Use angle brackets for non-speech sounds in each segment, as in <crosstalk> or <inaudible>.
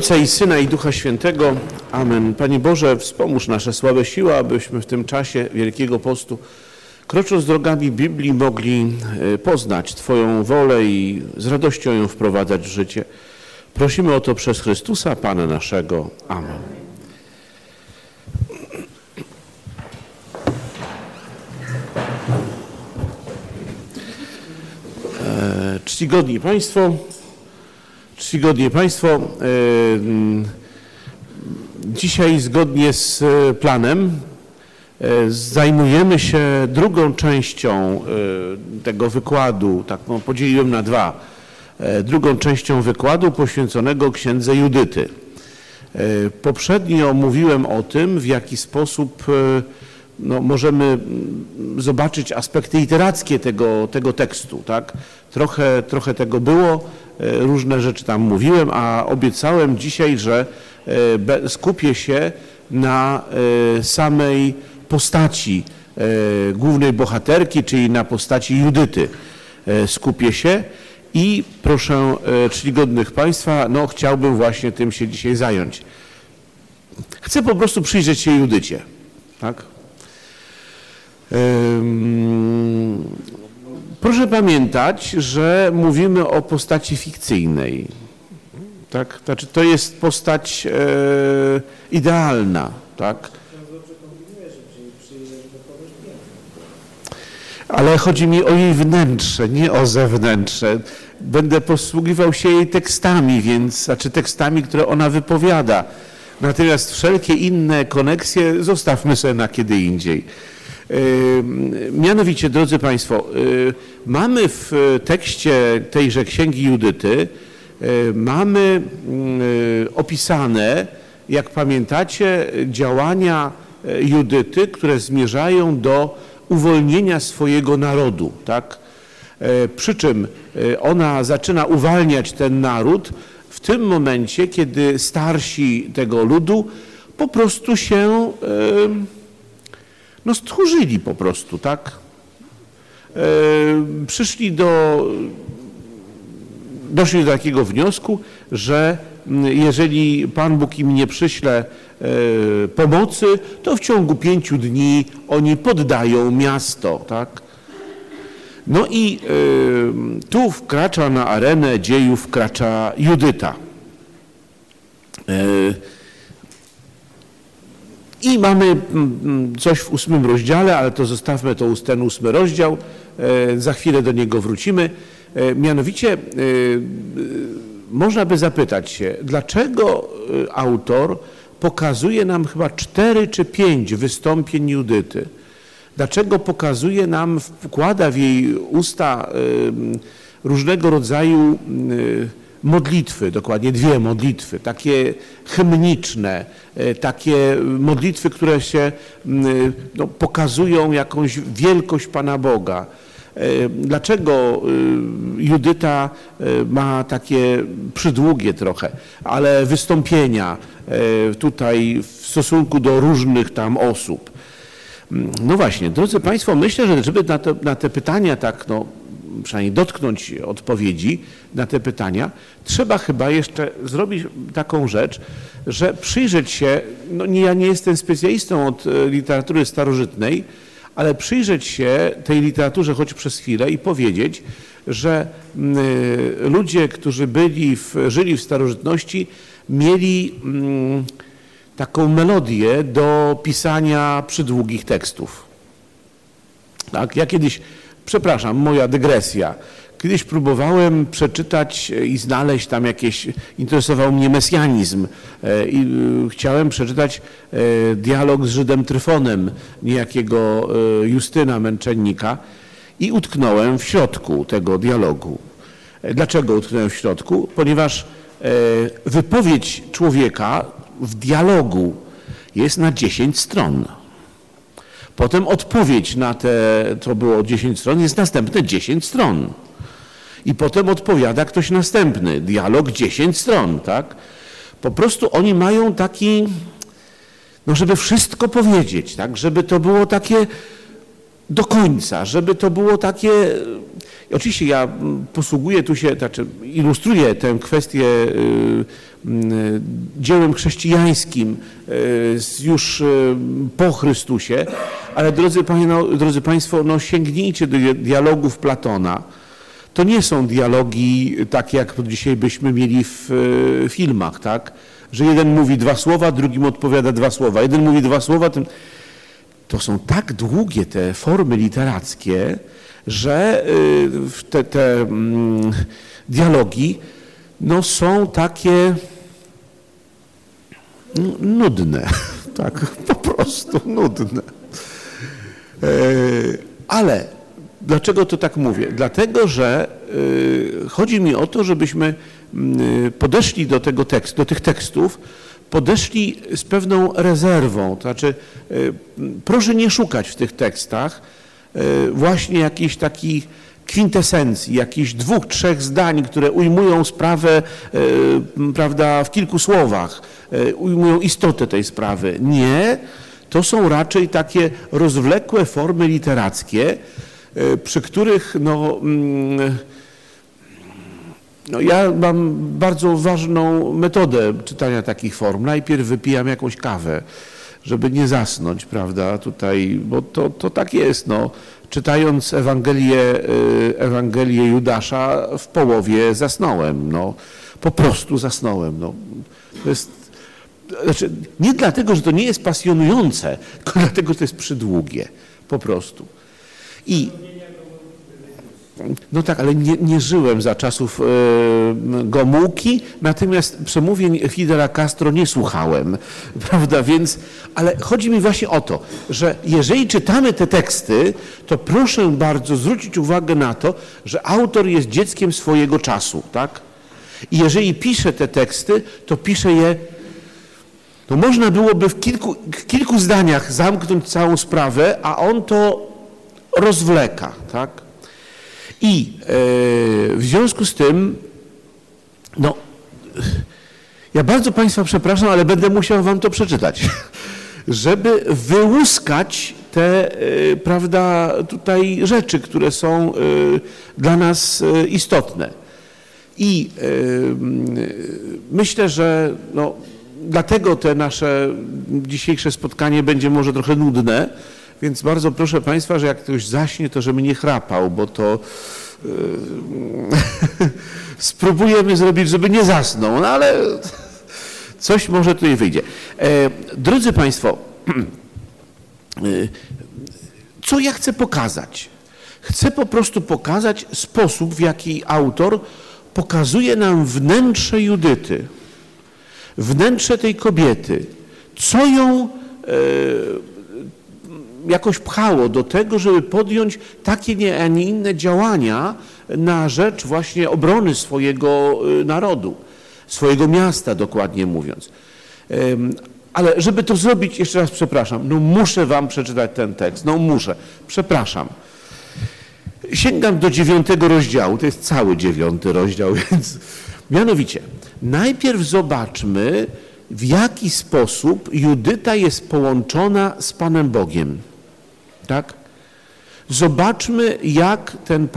Ojca i Syna i Ducha Świętego. Amen. Panie Boże, wspomóż nasze słabe siły, abyśmy w tym czasie Wielkiego Postu, krocząc drogami Biblii, mogli e, poznać Twoją wolę i z radością ją wprowadzać w życie. Prosimy o to przez Chrystusa, Pana naszego. Amen. E, czcigodni Państwo, czcigodni Państwo, e, mm, dzisiaj zgodnie z e, planem zajmujemy się drugą częścią tego wykładu, tak no, podzieliłem na dwa, drugą częścią wykładu poświęconego księdze Judyty. Poprzednio mówiłem o tym, w jaki sposób no, możemy mm, zobaczyć aspekty literackie tego, tego tekstu. Tak? Trochę, trochę tego było, e, różne rzeczy tam mówiłem, a obiecałem dzisiaj, że e, skupię się na e, samej postaci głównej bohaterki, czyli na postaci Judyty. Skupię się i proszę czcigodnych Państwa, no chciałbym właśnie tym się dzisiaj zająć. Chcę po prostu przyjrzeć się Judycie. Tak? Proszę pamiętać, że mówimy o postaci fikcyjnej. Tak? Znaczy, to jest postać e, idealna. Tak? Ale chodzi mi o jej wnętrze, nie o zewnętrzne. Będę posługiwał się jej tekstami, więc, znaczy tekstami, które ona wypowiada. Natomiast wszelkie inne koneksje zostawmy sobie na kiedy indziej. Mianowicie, drodzy Państwo, y, mamy w tekście tejże Księgi Judyty, y, mamy y, opisane, jak pamiętacie, działania Judyty, które zmierzają do uwolnienia swojego narodu. Tak? Przy czym ona zaczyna uwalniać ten naród w tym momencie, kiedy starsi tego ludu po prostu się no stchórzyli po prostu, tak? E, przyszli do, doszli do takiego wniosku, że jeżeli Pan Bóg im nie przyśle e, pomocy, to w ciągu pięciu dni oni poddają miasto, tak? No i e, tu wkracza na arenę dziejów, wkracza Judyta. I mamy mm, mm, coś w ósmym rozdziale, ale to zostawmy to, ten ósmy rozdział, e, za chwilę do niego wrócimy. E, mianowicie e, można by zapytać się, dlaczego autor pokazuje nam chyba cztery czy pięć wystąpień Judyty? Dlaczego pokazuje nam, wkłada w jej usta różnego rodzaju modlitwy, dokładnie dwie modlitwy, takie hymniczne, e, takie modlitwy, które się no, pokazują jakąś wielkość Pana Boga. E, dlaczego e, Judyta ma takie przydługie trochę, ale wystąpienia tutaj w stosunku do różnych tam osób? No właśnie, drodzy Państwo, myślę, że żeby na te, na te pytania tak no, przynajmniej dotknąć odpowiedzi na te pytania, trzeba chyba jeszcze zrobić taką rzecz, że przyjrzeć się, no nie, ja nie jestem specjalistą od e, literatury starożytnej, ale przyjrzeć się tej literaturze choć przez chwilę i powiedzieć, że y, ludzie, którzy byli w, żyli w starożytności, mieli y, taką melodię do pisania przydługich tekstów. Tak? Ja kiedyś przepraszam, moja dygresja. Kiedyś próbowałem przeczytać i znaleźć tam jakieś, interesował mnie mesjanizm e, i e, chciałem przeczytać e, dialog z Żydem Tryfonem, niejakiego Justyna Męczennika i utknąłem w środku tego dialogu. Dlaczego utknąłem w środku? Ponieważ wypowiedź człowieka w dialogu jest na 10 stron. Potem odpowiedź na te, to było 10 stron, jest następne 10 stron. I potem odpowiada ktoś następny. Dialog 10 stron, tak? Po prostu oni mają taki, no żeby wszystko powiedzieć, tak? Żeby to było takie do końca, żeby to było takie... Oczywiście ja posługuję tu się, znaczy ilustruję tę kwestię y, dziełem chrześcijańskim już po Chrystusie, ale drodzy, no, drodzy Państwo, no sięgnijcie do dialogów Platona. To nie są dialogi takie, jak dzisiaj byśmy mieli w filmach, tak? Że jeden mówi dwa słowa, drugi mu odpowiada dwa słowa. Jeden mówi dwa słowa, ten... to są tak długie te formy literackie, że te, te dialogi no, są takie nudne, <laughs> tak, po prostu nudne. E, ale dlaczego to tak mówię? Dlatego, że e, chodzi mi o to, żebyśmy podeszli do tego tekstu, do tych tekstów, podeszli z pewną rezerwą. To znaczy, e, proszę nie szukać w tych tekstach właśnie jakichś takich kwintesencji, jakichś dwóch, trzech zdań, które ujmują sprawę e, prawda, w kilku słowach, e, ujmują istotę tej sprawy. Nie, to są raczej takie rozwlekłe formy literackie, e, przy których no, mm, no ja mam bardzo ważną metodę czytania takich form. Najpierw wypijam jakąś kawę, żeby nie zasnąć, prawda, tutaj, bo to, to tak jest, no czytając Ewangelię, y, Ewangelię Judasza w połowie zasnąłem. No, po prostu zasnąłem. No. To jest, znaczy, nie dlatego, że to nie jest pasjonujące, tylko <laughs> dlatego, że to jest przydługie. Po prostu. I no tak, ale nie, nie żyłem za czasów e, Gomułki, natomiast przemówień Fidela Castro nie słuchałem, <laughs> prawda, więc, ale chodzi mi właśnie o to, że jeżeli czytamy te teksty, to proszę bardzo zwrócić uwagę na to, że autor jest dzieckiem swojego czasu, tak? I jeżeli pisze te teksty, to pisze je no można byłoby w kilku, w kilku zdaniach zamknąć całą sprawę, a on to rozwleka, tak? I e, w związku z tym, no, ja bardzo Państwa przepraszam, ale będę musiał Wam to przeczytać, <laughs> żeby wyłuskać te, e, prawda, tutaj rzeczy, które są e, dla nas istotne. I myślę, że no, dlatego te nasze dzisiejsze spotkanie będzie może trochę nudne, więc bardzo proszę Państwa, że jak ktoś zaśnie, to żeby nie chrapał, bo to yy, <laughs> spróbujemy zrobić, żeby nie zasnął, no ale coś może tutaj wyjdzie. E, drodzy Państwo, <clears throat> e, co ja chcę pokazać? Chcę po prostu pokazać sposób, w jaki autor pokazuje nam wnętrze Judyty, wnętrze tej kobiety, co ją e, jakoś pchało do tego, żeby podjąć takie, nie, a nie inne działania na rzecz właśnie obrony swojego y, narodu, swojego miasta dokładnie mówiąc. Ale żeby to zrobić, jeszcze raz przepraszam, no muszę wam przeczytać ten tekst, no muszę, przepraszam. Sięgam do dziewiątego rozdziału, to jest cały dziewiąty rozdział, <laughs> więc mianowicie, najpierw zobaczmy, w jaki sposób Judyta jest połączona z Panem Bogiem. Tak? Zobaczmy, jak ten,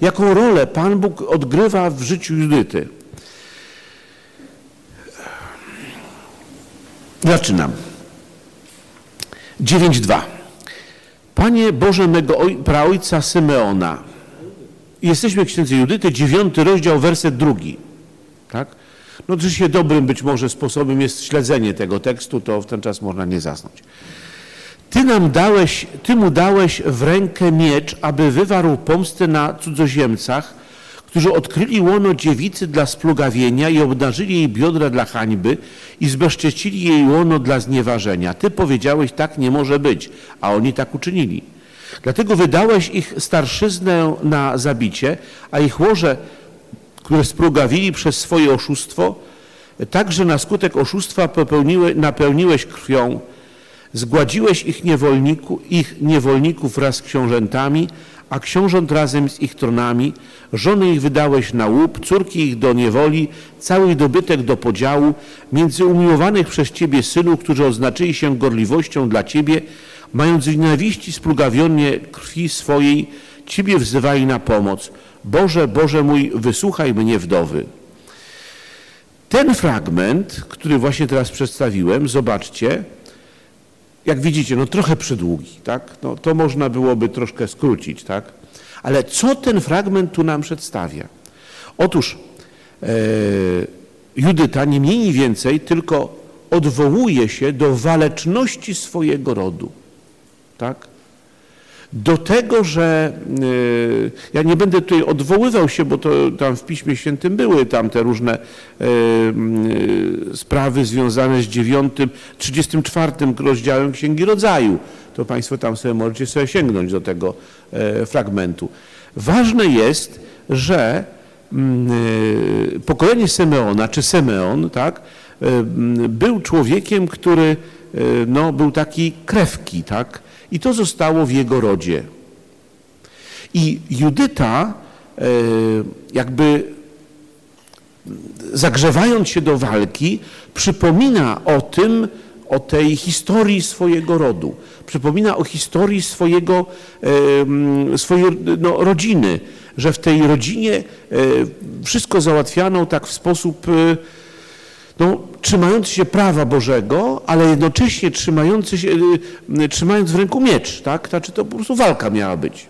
jaką rolę Pan Bóg odgrywa w życiu Judyty. Zaczynam. 9.2. Panie Boże mego oj, praojca Symeona. Jesteśmy w księdze Judyty, dziewiąty rozdział, werset drugi. Tak? No oczywiście dobrym być może sposobem jest śledzenie tego tekstu, to w ten czas można nie zasnąć. Ty nam dałeś, Ty mu dałeś w rękę miecz, aby wywarł pomstę na cudzoziemcach, którzy odkryli łono dziewicy dla splugawienia i obdarzyli jej biodra dla hańby i zbezcześcili jej łono dla znieważenia. Ty powiedziałeś, tak nie może być, a oni tak uczynili. Dlatego wydałeś ich starszyznę na zabicie, a ich łoże, które splugawili przez swoje oszustwo, także na skutek oszustwa napełniłeś krwią Zgładziłeś ich, niewolniku, ich niewolników wraz z książętami, a książąt razem z ich tronami, żony ich wydałeś na łup, córki ich do niewoli, cały dobytek do podziału, między umiłowanych przez Ciebie synów, którzy oznaczyli się gorliwością dla Ciebie, mając w nienawiści splugawienie krwi swojej, Ciebie wzywali na pomoc. Boże, Boże mój, wysłuchaj mnie wdowy. ten fragment, który właśnie teraz przedstawiłem, zobaczcie, jak widzicie, no trochę przydługi, tak? No, to można byłoby troszkę skrócić, tak? Ale co ten fragment tu nam przedstawia? Otóż e, Judyta nie mniej ni więcej tylko odwołuje się do waleczności swojego rodu. Tak? Do tego, że y, ja nie będę tutaj odwoływał się, bo to tam w Piśmie Świętym były tam te różne y, y, sprawy związane z 9, 34 rozdziałem Księgi Rodzaju. To Państwo tam sobie możecie sobie sięgnąć do tego fragmentu. Ważne jest, że mm, pokolenie Simeona, czy Simeon, tak, był człowiekiem, który no, był taki krewki, tak, i to zostało w jego rodzie. I Judyta e, jakby zagrzewając się do walki, przypomina o tym, o tej historii swojego rodu. Przypomina o historii swojego, swojej no, rodziny, że w tej rodzinie e, wszystko załatwiano tak w sposób e, no, trzymający się prawa Bożego, ale jednocześnie trzymający się, y, trzymając w ręku miecz, tak? Znaczy to po prostu walka miała być.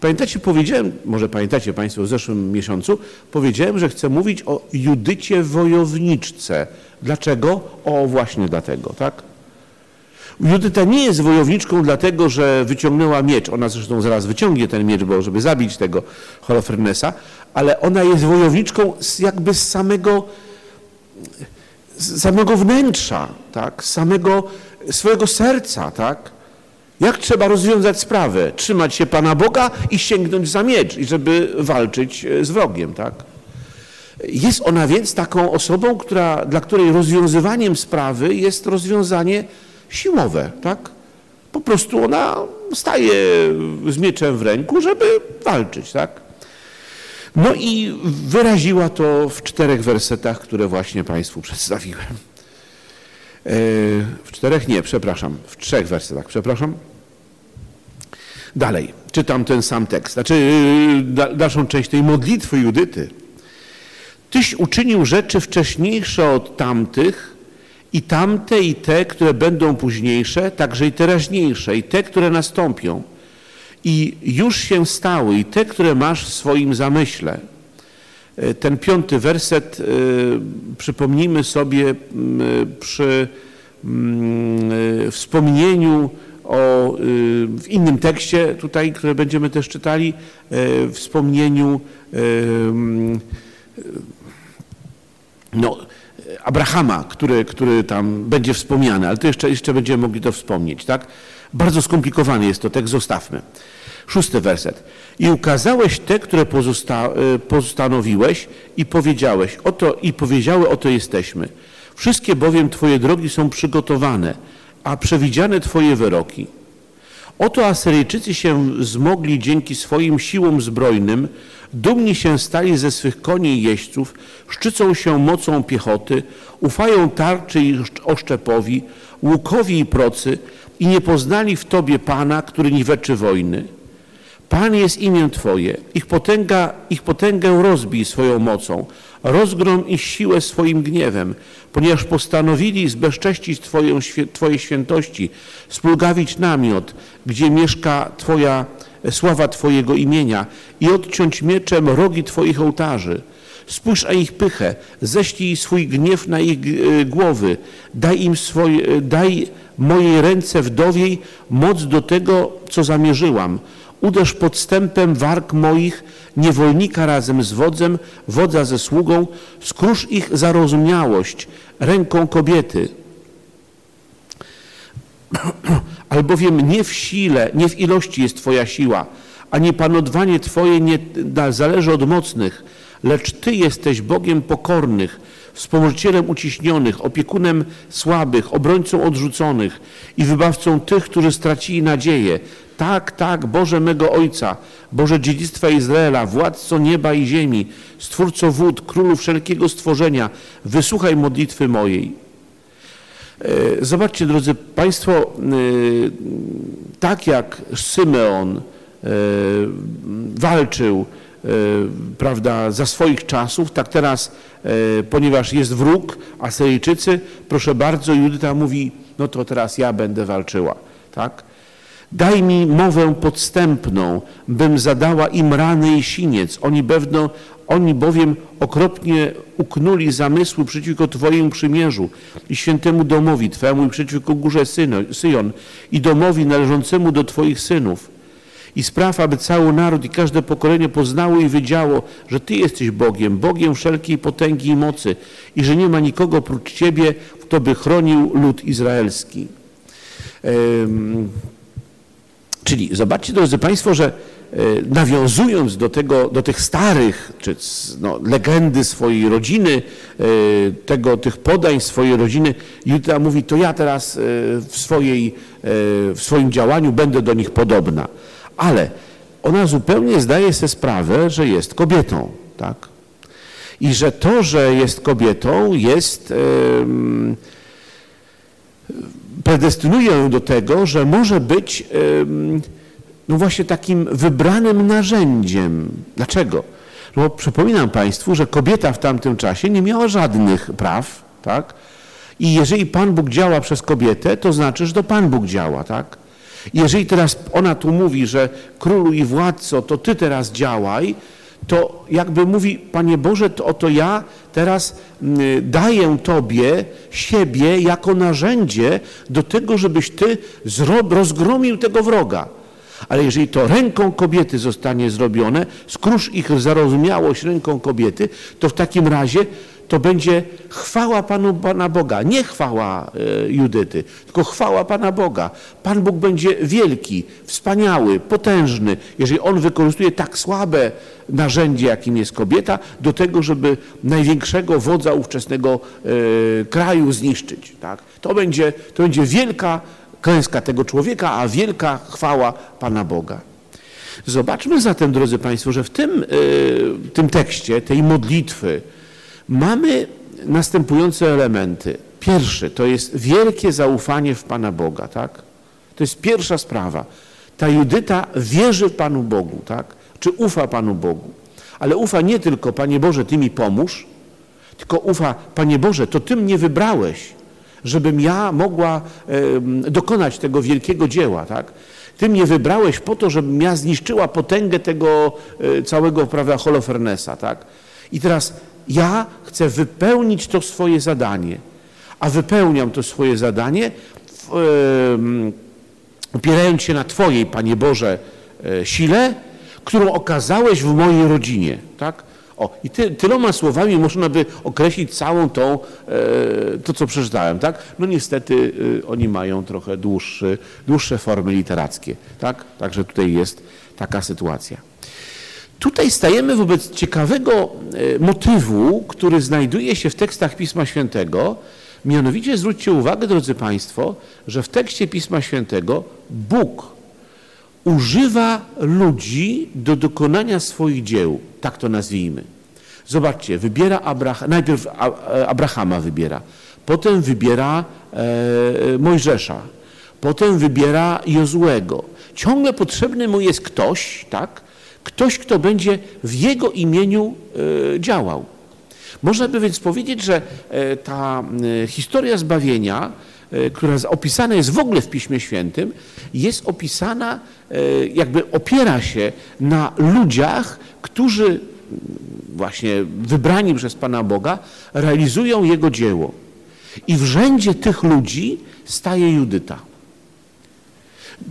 Pamiętacie, powiedziałem, może pamiętacie Państwo w zeszłym miesiącu, powiedziałem, że chcę mówić o Judycie wojowniczce. Dlaczego? O, właśnie dlatego, tak? Judyta nie jest wojowniczką dlatego, że wyciągnęła miecz. Ona zresztą zaraz wyciągnie ten miecz, bo żeby zabić tego Holofernesa, ale ona jest wojowniczką jakby z samego z samego wnętrza, tak? z samego swojego serca. Tak? Jak trzeba rozwiązać sprawę? Trzymać się Pana Boga i sięgnąć za miecz, i żeby walczyć e, z wrogiem. Tak? Jest ona więc taką osobą, która, dla której rozwiązywaniem sprawy jest rozwiązanie siłowe. Tak? Po prostu ona staje z mieczem w ręku, żeby walczyć. Tak? No i wyraziła to w czterech wersetach, które właśnie Państwu przedstawiłem. E, w czterech? Nie, przepraszam. W trzech wersetach, przepraszam. Dalej, czytam ten sam tekst, znaczy dalszą część tej modlitwy Judyty. Tyś uczynił rzeczy wcześniejsze od tamtych i tamte i te, które będą późniejsze, także i teraźniejsze i te, które nastąpią i już się stały i te, które masz w swoim zamyśle. E, ten piąty werset, e, przypomnijmy sobie przy wspomnieniu o, w innym tekście tutaj, które będziemy też czytali, e, wspomnieniu no, Abrahama, który, który tam będzie wspomniany, ale to jeszcze, jeszcze będziemy mogli to wspomnieć, tak? Bardzo skomplikowany jest to tekst, zostawmy. Szósty werset. I ukazałeś te, które pozosta y, postanowiłeś i powiedziałeś, oto i powiedziały, oto jesteśmy. Wszystkie bowiem Twoje drogi są przygotowane, a przewidziane Twoje wyroki. Oto Asyryjczycy się zmogli dzięki swoim siłom zbrojnym, dumni się stali ze swych koni i jeźdźców, szczycą się mocą piechoty, ufają tarczy i oszczepowi, łukowi i procy i nie poznali w Tobie Pana, który niweczy wojny. Pan jest imię Twoje. Ich, potęga, ich potęgę rozbij swoją mocą. Rozgrom ich siłę swoim gniewem, ponieważ postanowili zbezcześcić Twoją, Twoje świętości, spulgawić namiot, gdzie mieszka Twoja sława Twojego imienia i odciąć mieczem rogi Twoich ołtarzy. Spójrz a ich pychę, ześlij swój gniew na ich e, głowy, daj im swoje, daj mojej ręce wdowiej moc do tego, co zamierzyłam Uderz podstępem warg moich, niewolnika razem z wodzem, wodza ze sługą, skrusz ich zarozumiałość ręką kobiety. <clears throat> Albowiem nie w sile, nie w ilości jest Twoja siła, ani panowanie Twoje nie zależy od mocnych, lecz Ty jesteś Bogiem pokornych, wspomożycielem uciśnionych, opiekunem słabych, obrońcą odrzuconych i wybawcą tych, którzy stracili nadzieję. Tak, tak, Boże mego Ojca, Boże dziedzictwa Izraela, władco nieba i ziemi, stwórco wód, królu wszelkiego stworzenia, wysłuchaj modlitwy mojej. E, zobaczcie, drodzy Państwo, e, tak jak Symeon e, walczył prawda, za swoich czasów, tak teraz, ponieważ jest wróg, Asyryjczycy, proszę bardzo, Judyta mówi, no to teraz ja będę walczyła, tak? Daj mi mowę podstępną, bym zadała im rany i siniec. Oni, oni bowiem okropnie uknuli zamysły przeciwko Twojemu przymierzu i świętemu domowi Twemu i przeciwko górze Syjon i domowi należącemu do Twoich synów. I spraw, aby cały naród i każde pokolenie poznało i wiedziało, że Ty jesteś Bogiem, Bogiem wszelkiej potęgi i mocy i że nie ma nikogo oprócz Ciebie, kto by chronił lud izraelski. Czyli zobaczcie, drodzy Państwo, że e, nawiązując do, tego, do tych starych, czy no, legendy swojej rodziny, e, tego, tych podań swojej rodziny, Juda mówi, to ja teraz e, w, swojej, w swoim działaniu będę do nich podobna. Ale ona zupełnie zdaje sobie sprawę, że jest kobietą, tak? I że to, że jest kobietą, jest predestynuje ją do tego, że może być no właśnie takim wybranym narzędziem. Dlaczego? No bo przypominam Państwu, że kobieta w tamtym czasie nie miała żadnych praw, tak? I jeżeli Pan Bóg działa przez kobietę, to znaczy, że to Pan Bóg działa, tak? Jeżeli teraz ona tu mówi, że królu i władco, to Ty teraz działaj, to jakby mówi, Panie Boże, to oto ja teraz mm, daję Tobie siebie jako narzędzie do tego, żebyś Ty rozgromił tego wroga. Ale jeżeli to ręką kobiety zostanie zrobione, skróż ich zarozumiałość ręką kobiety, to w takim razie to będzie chwała Panu Pana Boga, nie chwała e, Judyty, tylko chwała Pana Boga. Pan Bóg będzie wielki, wspaniały, potężny, jeżeli On wykorzystuje tak słabe narzędzie, jakim jest kobieta, do tego, żeby największego wodza ówczesnego e, kraju zniszczyć. Tak? To, będzie, to będzie wielka klęska tego człowieka, a wielka chwała Pana Boga. Zobaczmy zatem, drodzy Państwo, że w tym, e, tym tekście, tej modlitwy, mamy następujące elementy. Pierwszy to jest wielkie zaufanie w Pana Boga, tak? To jest pierwsza sprawa. Ta Judyta wierzy Panu Bogu, tak? Czy ufa Panu Bogu. Ale ufa nie tylko, Panie Boże, Ty mi pomóż, tylko ufa, Panie Boże, to Ty mnie wybrałeś, żebym ja mogła dokonać tego wielkiego dzieła, tak? Ty mnie wybrałeś po to, żebym ja zniszczyła potęgę tego e, całego, prawda, Holofernesa, tak? I teraz ja chcę wypełnić to swoje zadanie, a wypełniam to swoje zadanie opierając się na Twojej, Panie Boże, e, sile, którą okazałeś w mojej rodzinie. Tak? O, I ty, tyloma słowami można by określić całą tą, e, to, co przeczytałem. Tak? No niestety e, oni mają trochę dłuższy, dłuższe formy literackie. Tak? Także tutaj jest taka sytuacja. Tutaj stajemy wobec ciekawego e, motywu, który znajduje się w tekstach Pisma Świętego. Mianowicie zwróćcie uwagę, drodzy Państwo, że w tekście Pisma Świętego Bóg używa ludzi do dokonania swoich dzieł. Tak to nazwijmy. Zobaczcie, wybiera Abraham, najpierw e, Abrahama wybiera, potem wybiera e, Mojżesza, potem wybiera Jozłego. Ciągle potrzebny mu jest ktoś, tak, Ktoś, kto będzie w Jego imieniu e, działał. Można by więc powiedzieć, że e, ta e, historia zbawienia, która opisana jest w ogóle w Piśmie Świętym, jest opisana, jakby opiera się na ludziach, którzy właśnie wybrani przez Pana Boga realizują Jego dzieło. I w rzędzie tych ludzi staje Judyta.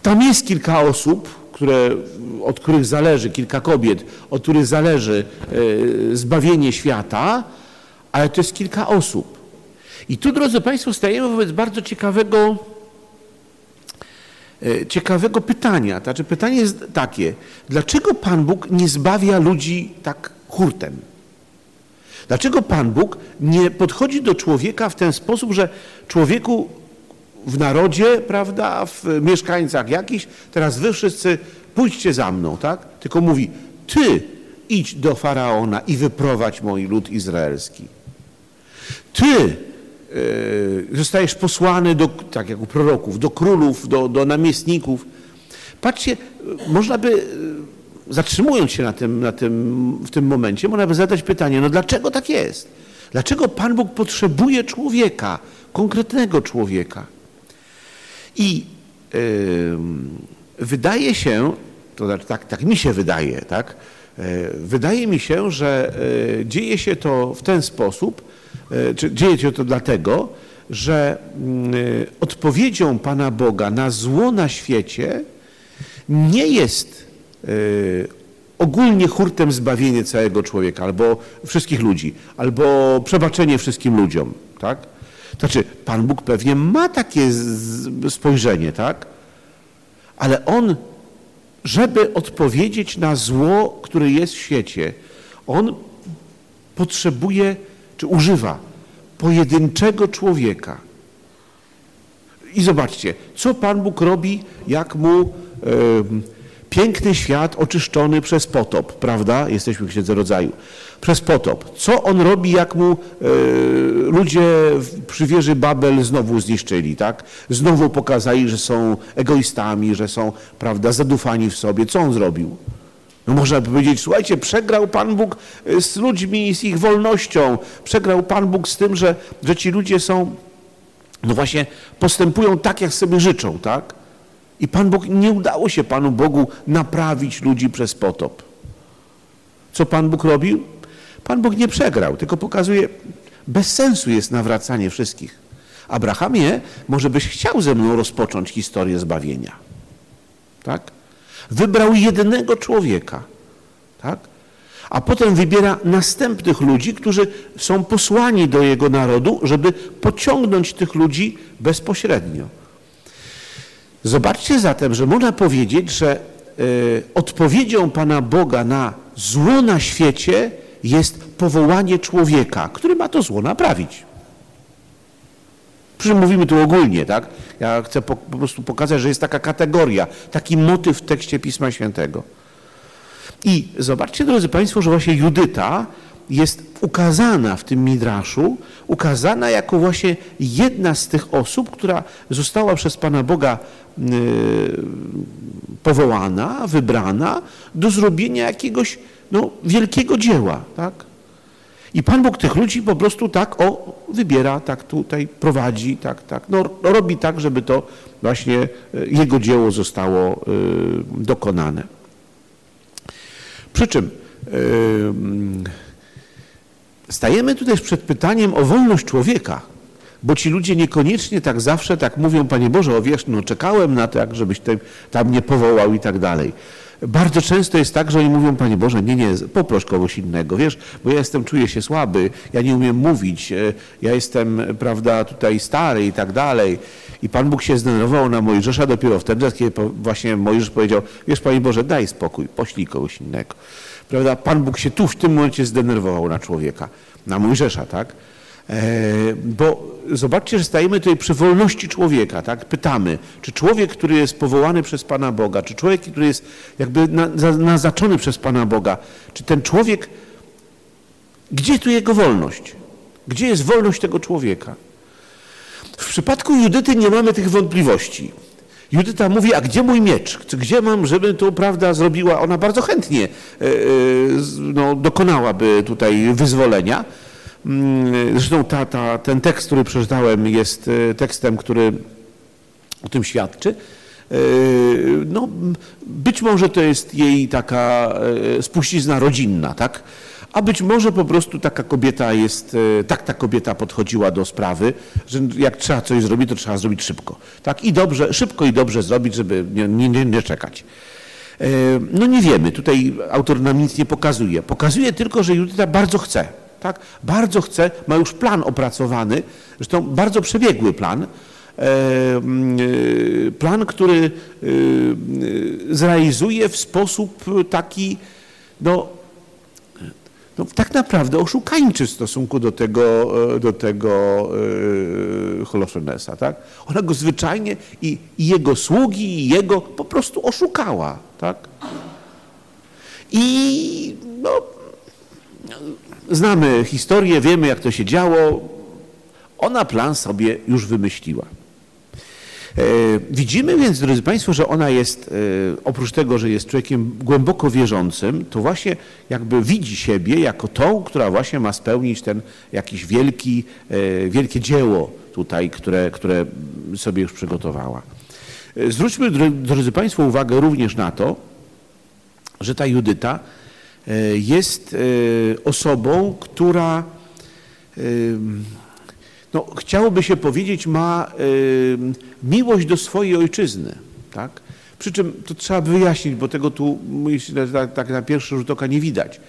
Tam jest kilka osób, które, od których zależy, kilka kobiet, od których zależy e, zbawienie świata, ale to jest kilka osób. I tu, drodzy Państwo, stajemy wobec bardzo ciekawego, e, ciekawego pytania. Znaczy, pytanie jest takie, dlaczego Pan Bóg nie zbawia ludzi tak hurtem? Dlaczego Pan Bóg nie podchodzi do człowieka w ten sposób, że człowieku w narodzie, prawda, w mieszkańcach jakiś, teraz wy wszyscy pójdźcie za mną, tak? Tylko mówi, ty idź do Faraona i wyprowadź mój lud izraelski. Ty yy, zostajesz posłany, do, tak jak u proroków, do królów, do, do namiestników. Patrzcie, można by zatrzymując się na tym, na tym, w tym momencie, można by zadać pytanie, no dlaczego tak jest? Dlaczego Pan Bóg potrzebuje człowieka, konkretnego człowieka? I wydaje się, to znaczy tak, tak mi się wydaje, tak? Yy, wydaje mi się, że yy, dzieje się to w ten sposób, czy dzieje się to dlatego, że odpowiedzią Pana Boga na zło na świecie nie jest ogólnie hurtem zbawienie całego człowieka, albo wszystkich ludzi, albo przebaczenie wszystkim ludziom, tak? Znaczy, Pan Bóg pewnie ma takie spojrzenie, tak? Ale On, żeby odpowiedzieć na zło, które jest w świecie, On potrzebuje, czy używa pojedynczego człowieka. I zobaczcie, co Pan Bóg robi, jak mu... Yy, Piękny świat oczyszczony przez potop, prawda? Jesteśmy w Księdze Rodzaju. Przez potop. Co on robi, jak mu e, ludzie przy wieży Babel znowu zniszczyli, tak? Znowu pokazali, że są egoistami, że są, prawda, zadufani w sobie. Co on zrobił? No można by powiedzieć, słuchajcie, przegrał Pan Bóg e, z ludźmi, z ich wolnością. Przegrał Pan Bóg z tym, że, że ci ludzie są, no właśnie, postępują tak, jak sobie życzą, tak? I Pan Bóg, nie udało się Panu Bogu naprawić ludzi przez potop. Co Pan Bóg robił? Pan Bóg nie przegrał, tylko pokazuje, bez sensu jest nawracanie wszystkich. Abrahamie, może byś chciał ze mną rozpocząć historię zbawienia. Tak? Wybrał jednego człowieka. Tak? A potem wybiera następnych ludzi, którzy są posłani do jego narodu, żeby pociągnąć tych ludzi bezpośrednio. Zobaczcie zatem, że można powiedzieć, że y, odpowiedzią Pana Boga na zło na świecie jest powołanie człowieka, który ma to zło naprawić. Przy czym mówimy tu ogólnie, tak? Ja chcę po, po prostu pokazać, że jest taka kategoria, taki motyw w tekście Pisma Świętego. I zobaczcie, drodzy Państwo, że właśnie Judyta jest ukazana w tym Midraszu, ukazana jako właśnie jedna z tych osób, która została przez Pana Boga y, powołana, wybrana do zrobienia jakiegoś no, wielkiego dzieła. Tak? I Pan Bóg tych ludzi po prostu tak o wybiera, tak tutaj prowadzi, tak, tak. No, robi tak, żeby to właśnie y, jego dzieło zostało y, dokonane. Przy czym Stajemy tutaj przed pytaniem o wolność człowieka, bo ci ludzie niekoniecznie tak zawsze tak mówią, Panie Boże, o wiesz, no czekałem na to, żebyś te, tam mnie powołał i tak dalej. Bardzo często jest tak, że oni mówią, Panie Boże, nie, nie, poproś kogoś innego, wiesz, bo ja jestem, czuję się słaby, ja nie umiem mówić, e, ja jestem, prawda, tutaj stary i tak dalej. I Pan Bóg się zdenerwował na Mojżesza dopiero wtedy, kiedy właśnie Mojżesz powiedział, wiesz, Panie Boże, daj spokój, poślij kogoś innego. Prawda? Pan Bóg się tu w tym momencie zdenerwował na człowieka, na Mojżesza, tak? E, bo zobaczcie, że stajemy tutaj przy wolności człowieka, tak? Pytamy, czy człowiek, który jest powołany przez Pana Boga, czy człowiek, który jest jakby naznaczony przez Pana Boga, czy ten człowiek, gdzie tu jego wolność? Gdzie jest wolność tego człowieka? W przypadku Judyty nie mamy tych wątpliwości. Judyta mówi, a gdzie mój miecz? Gdzie mam, żeby to prawda zrobiła? Ona bardzo chętnie e, e, no, dokonałaby tutaj wyzwolenia. Mm, zresztą ta, ta, ten tekst, który przeczytałem, jest e, tekstem, który o tym świadczy. No, być może to jest jej taka spuścizna rodzinna, tak? A być może po prostu taka kobieta jest, e, tak ta kobieta podchodziła do sprawy, że jak trzeba coś zrobić, to trzeba zrobić szybko. Tak i dobrze, szybko i dobrze zrobić, żeby nie, nie, nie czekać. E, no nie wiemy, tutaj autor nam nic nie pokazuje. Pokazuje tylko, że Judyta bardzo chce. Tak? Bardzo chce, ma już plan opracowany, zresztą bardzo przebiegły plan, e, plan, który zrealizuje w sposób taki no, no, tak naprawdę oszukańczy w stosunku do tego, e, do tego yy, Holofrenesa. Tak? Ona go zwyczajnie i, i, jego sługi, i jego po prostu oszukała. Tak? I no, znamy historię, wiemy jak to się działo. Ona plan sobie już wymyśliła. Widzimy więc, drodzy Państwo, że ona jest, oprócz tego, że jest człowiekiem głęboko wierzącym, to właśnie jakby widzi siebie jako tą, która właśnie ma spełnić ten jakiś wielki, wielkie dzieło tutaj, które, które sobie już przygotowała. Zwróćmy, drodzy Państwo, uwagę również na to, że ta Judyta e, jest e, osobą, która e, no, chciałoby się powiedzieć, ma miłość do swojej ojczyzny. Tak? Przy czym to trzeba wyjaśnić, bo tego tu tak, na pierwszy rzut oka nie widać.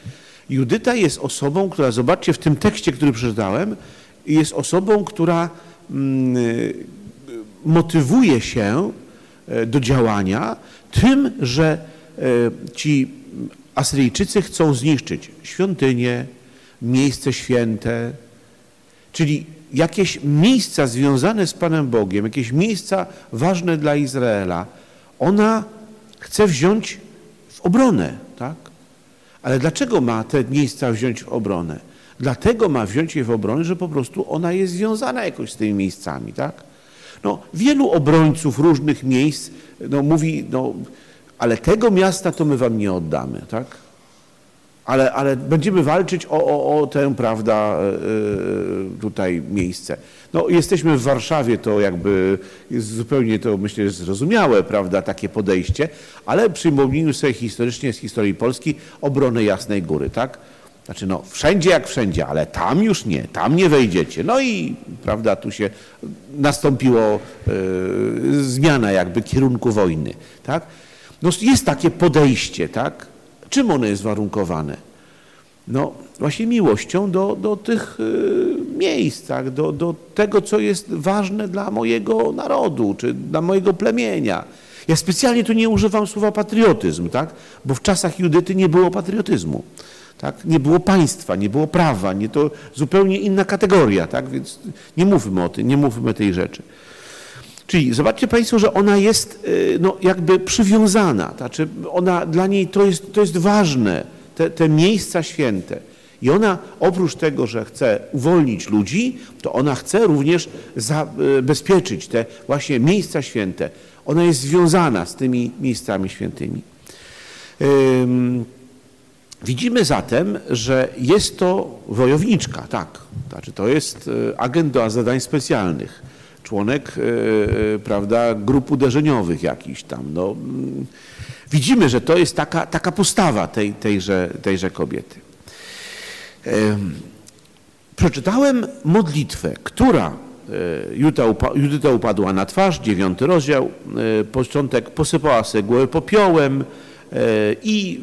Judyta jest osobą, która, zobaczcie, w tym tekście, który przeczytałem, jest osobą, która mm, motywuje się do działania tym, że E, ci Asyryjczycy chcą zniszczyć świątynię, miejsce święte, czyli jakieś miejsca związane z Panem Bogiem, jakieś miejsca ważne dla Izraela, ona chce wziąć w obronę, tak? Ale dlaczego ma te miejsca wziąć w obronę? Dlatego ma wziąć je w obronę, że po prostu ona jest związana jakoś z tymi miejscami, tak? No, wielu obrońców różnych miejsc no, mówi, no, ale tego miasta to my wam nie oddamy, tak? Ale, ale będziemy walczyć o, o, o tę, prawda, yy, tutaj miejsce. No, jesteśmy w Warszawie, to jakby jest zupełnie to, myślę, zrozumiałe, prawda, takie podejście, ale przyjmujmy sobie historycznie z historii Polski obronę Jasnej Góry, tak? Znaczy, no, wszędzie jak wszędzie, ale tam już nie, tam nie wejdziecie. No i, prawda, tu się nastąpiło yy, zmiana jakby kierunku wojny, tak? No jest takie podejście, tak? Czym ono jest warunkowane? No właśnie miłością do, do tych y, miejsc, tak? do, do tego, co jest ważne dla mojego narodu, czy dla mojego plemienia. Ja specjalnie tu nie używam słowa patriotyzm, tak? bo w czasach Judyty nie było patriotyzmu. Tak? Nie było państwa, nie było prawa, nie to zupełnie inna kategoria, tak? więc nie mówmy o tym, nie mówmy tej rzeczy. Czyli zobaczcie Państwo, że ona jest y, no, jakby przywiązana, znaczy ona, dla niej to jest, to jest ważne, te, te miejsca święte. I ona oprócz tego, że chce uwolnić ludzi, to ona chce również zabezpieczyć te właśnie miejsca święte. Ona jest związana z tymi miejscami świętymi. Widzimy zatem, że jest to wojowniczka, tak. Znaczy to jest y, agent do zadań specjalnych członek e, e, prawda, grup uderzeniowych jakichś tam. No, widzimy, że to jest taka, taka postawa tej, tejże, tejże kobiety. Przeczytałem modlitwę, która e, Judyta upadła na twarz, dziewiąty rozdział, początek posypała sobie głowę popiołem, I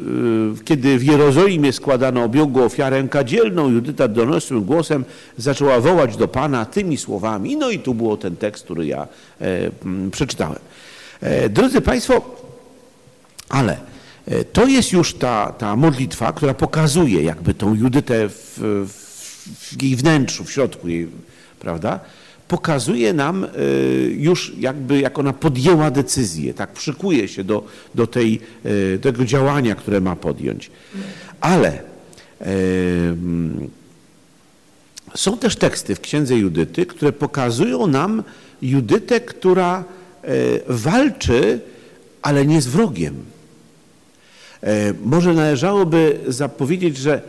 e, kiedy w Jerozolimie składano obiogłą ofiarę kadzielną, Judyta donosłym głosem zaczęła wołać do Pana tymi słowami. No i tu był ten tekst, który ja e, przeczytałem. Drodzy Państwo, ale to jest już ta, ta modlitwa, która pokazuje jakby tą Judytę w, w jej wnętrzu, w środku jej, prawda? Pokazuje nam e, już jakby, jak ona podjęła decyzję, tak przykuje się do, do tej, e, tego działania, które ma podjąć. Ale e, są też teksty w księdze Judyty, które pokazują nam Judytę, która walczy, ale nie z wrogiem. Może należałoby zapowiedzieć, że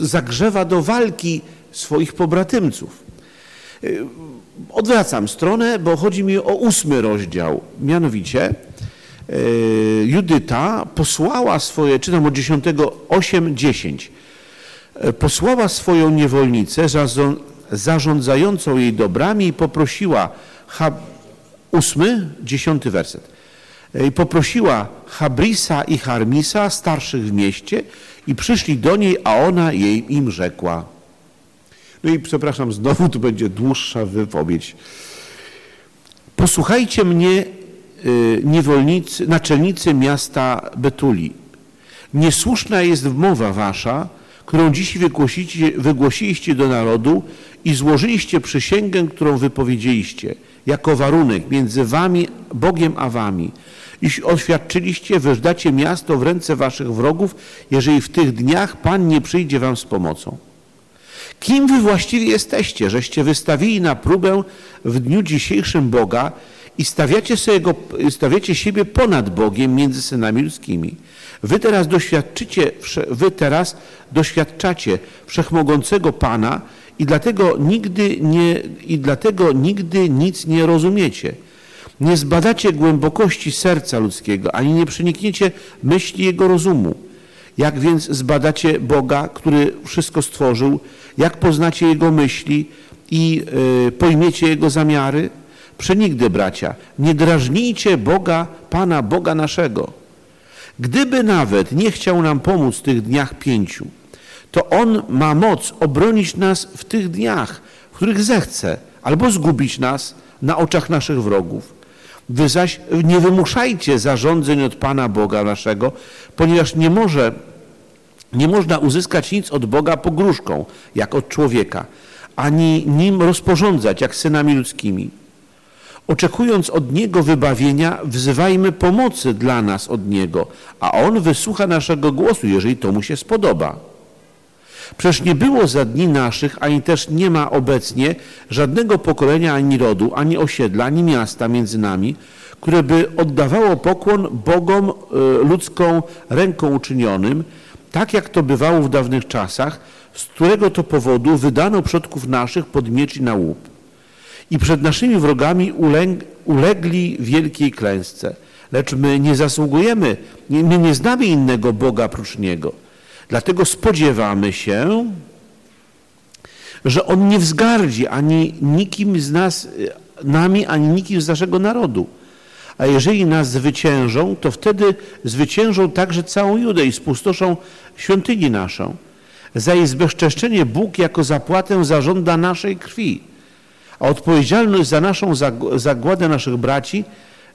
zagrzewa do walki swoich pobratymców. Y, odwracam stronę, bo chodzi mi o ósmy rozdział. Mianowicie y, Judyta posłała swoje, czytam od 10, 8, 10. Posłała swoją niewolnicę zarządzającą jej dobrami i poprosiła, ósmy, dziesiąty werset. Y, I poprosiła Habrisa i Harmisa, starszych w mieście, i przyszli do niej, a ona jej im rzekła. No i przepraszam, znowu tu będzie dłuższa wypowiedź. Posłuchajcie mnie, y, niewolnicy, naczelnicy miasta Betuli. Niesłuszna jest wmowa wasza, którą dziś wygłosiliście do narodu i złożyliście przysięgę, którą wypowiedzieliście, jako warunek między wami, Bogiem a wami. Iż oświadczyliście, wyżdacie miasto w ręce waszych wrogów, jeżeli w tych dniach Pan nie przyjdzie wam z pomocą. Kim wy właściwie jesteście, żeście wystawili na próbę w dniu dzisiejszym Boga i stawiacie, sobie go, stawiacie siebie ponad Bogiem między synami ludzkimi. Wy teraz doświadczycie, wy teraz doświadczacie wszechmogącego Pana i dlatego nigdy, nie, i dlatego nigdy nic nie rozumiecie. Nie zbadacie głębokości serca ludzkiego, ani nie przenikniecie myśli Jego rozumu. Jak więc zbadacie Boga, który wszystko stworzył? Jak poznacie Jego myśli i y, pojmiecie Jego zamiary? Przenigdy, bracia, nie drażnijcie Boga, Pana Boga naszego. Gdyby nawet nie chciał nam pomóc w tych dniach pięciu, to On ma moc obronić nas w tych dniach, w których zechce, albo zgubić nas na oczach naszych wrogów. Wy zaś nie wymuszajcie zarządzeń od Pana Boga naszego, ponieważ nie może, nie można uzyskać nic od Boga pogróżką, jak od człowieka, ani nim rozporządzać, jak synami ludzkimi. Oczekując od Niego wybawienia, wzywajmy pomocy dla nas od Niego, a On wysłucha naszego głosu, jeżeli to Mu się spodoba. Przecież nie było za dni naszych, ani też nie ma obecnie żadnego pokolenia, ani rodu, ani osiedla, ani miasta między nami, które by oddawało pokłon Bogom e, ludzką ręką uczynionym, tak jak to bywało w dawnych czasach, z którego to powodu wydano przodków naszych pod miecz i na łup. I przed naszymi wrogami ulegli wielkiej klęsce. Lecz my nie zasługujemy, my nie znamy innego Boga prócz Niego. Dlatego spodziewamy się, że On nie wzgardzi ani nikim z nas, nami, ani nikim z naszego narodu. A jeżeli nas zwyciężą, to wtedy zwyciężą także całą Judę i spustoszą świątyni naszą. Za jej zbezczeszczenie Bóg jako zapłatę zażąda naszej krwi, a odpowiedzialność za naszą zagładę naszych braci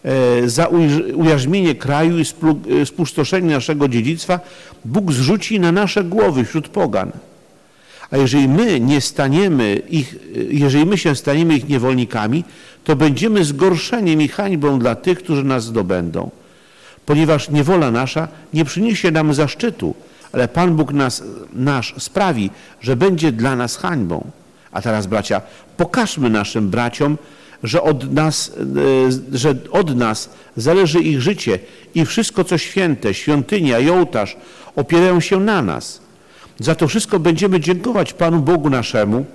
E, za ujarzmienie kraju i e, spustoszenie naszego dziedzictwa Bóg zrzuci na nasze głowy wśród pogan. A jeżeli my nie staniemy ich, jeżeli my się staniemy ich niewolnikami, to będziemy zgorszeniem i hańbą dla tych, którzy nas zdobędą. Ponieważ niewola nasza nie przyniesie nam zaszczytu, ale Pan Bóg nas, nasz sprawi, że będzie dla nas hańbą. A teraz, bracia, pokażmy naszym braciom, że od nas, e, że od nas zależy ich życie i wszystko, co święte, świątynia i ołtarz opierają się na nas. Za to wszystko będziemy dziękować Panu Bogu naszemu,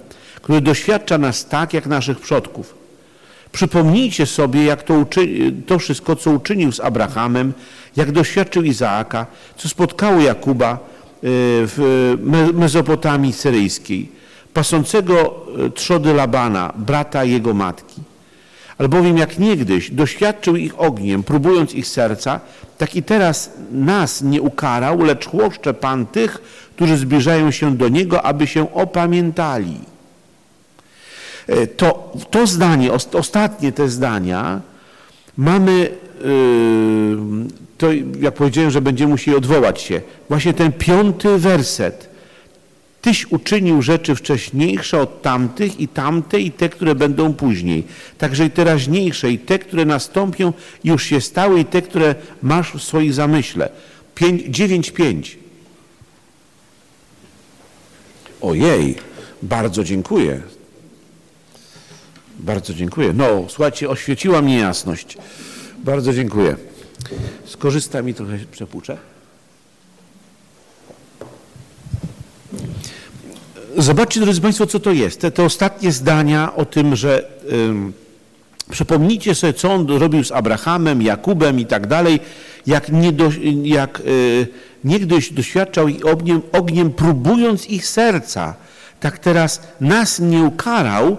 który doświadcza nas tak, jak naszych przodków. Przypomnijcie sobie, jak to, to wszystko, co uczynił z Abrahamem, jak doświadczył Izaaka, co spotkało Jakuba e, w Mezopotamii syryjskiej, pasącego e, trzody Labana, brata jego matki. Albowiem jak niegdyś doświadczył ich ogniem, próbując ich serca, tak i teraz nas nie ukarał, lecz chłoszcze Pan tych, którzy zbliżają się do Niego, aby się opamiętali. E, to, to zdanie, ostatnie te zdania mamy, yy, to jak powiedziałem, że będziemy musieli odwołać się, właśnie ten piąty werset – Tyś uczynił rzeczy wcześniejsze od tamtych i tamte i te, które będą później. Także i teraźniejsze i te, które nastąpią, już się stały i te, które masz w swoich zamyśle. 9.5. Ojej, bardzo dziękuję. Bardzo dziękuję. No, słuchajcie, oświeciła mnie jasność. Bardzo dziękuję. Skorzystam i trochę przepłuczę. Zobaczcie, drodzy Państwo, co to jest. Te, te ostatnie zdania o tym, że ym, przypomnijcie sobie, co on robił z Abrahamem, Jakubem i tak dalej, jak, nie do, jak y, niegdyś doświadczał ich ogniem, ogniem, próbując ich serca. Tak teraz nas nie ukarał, y,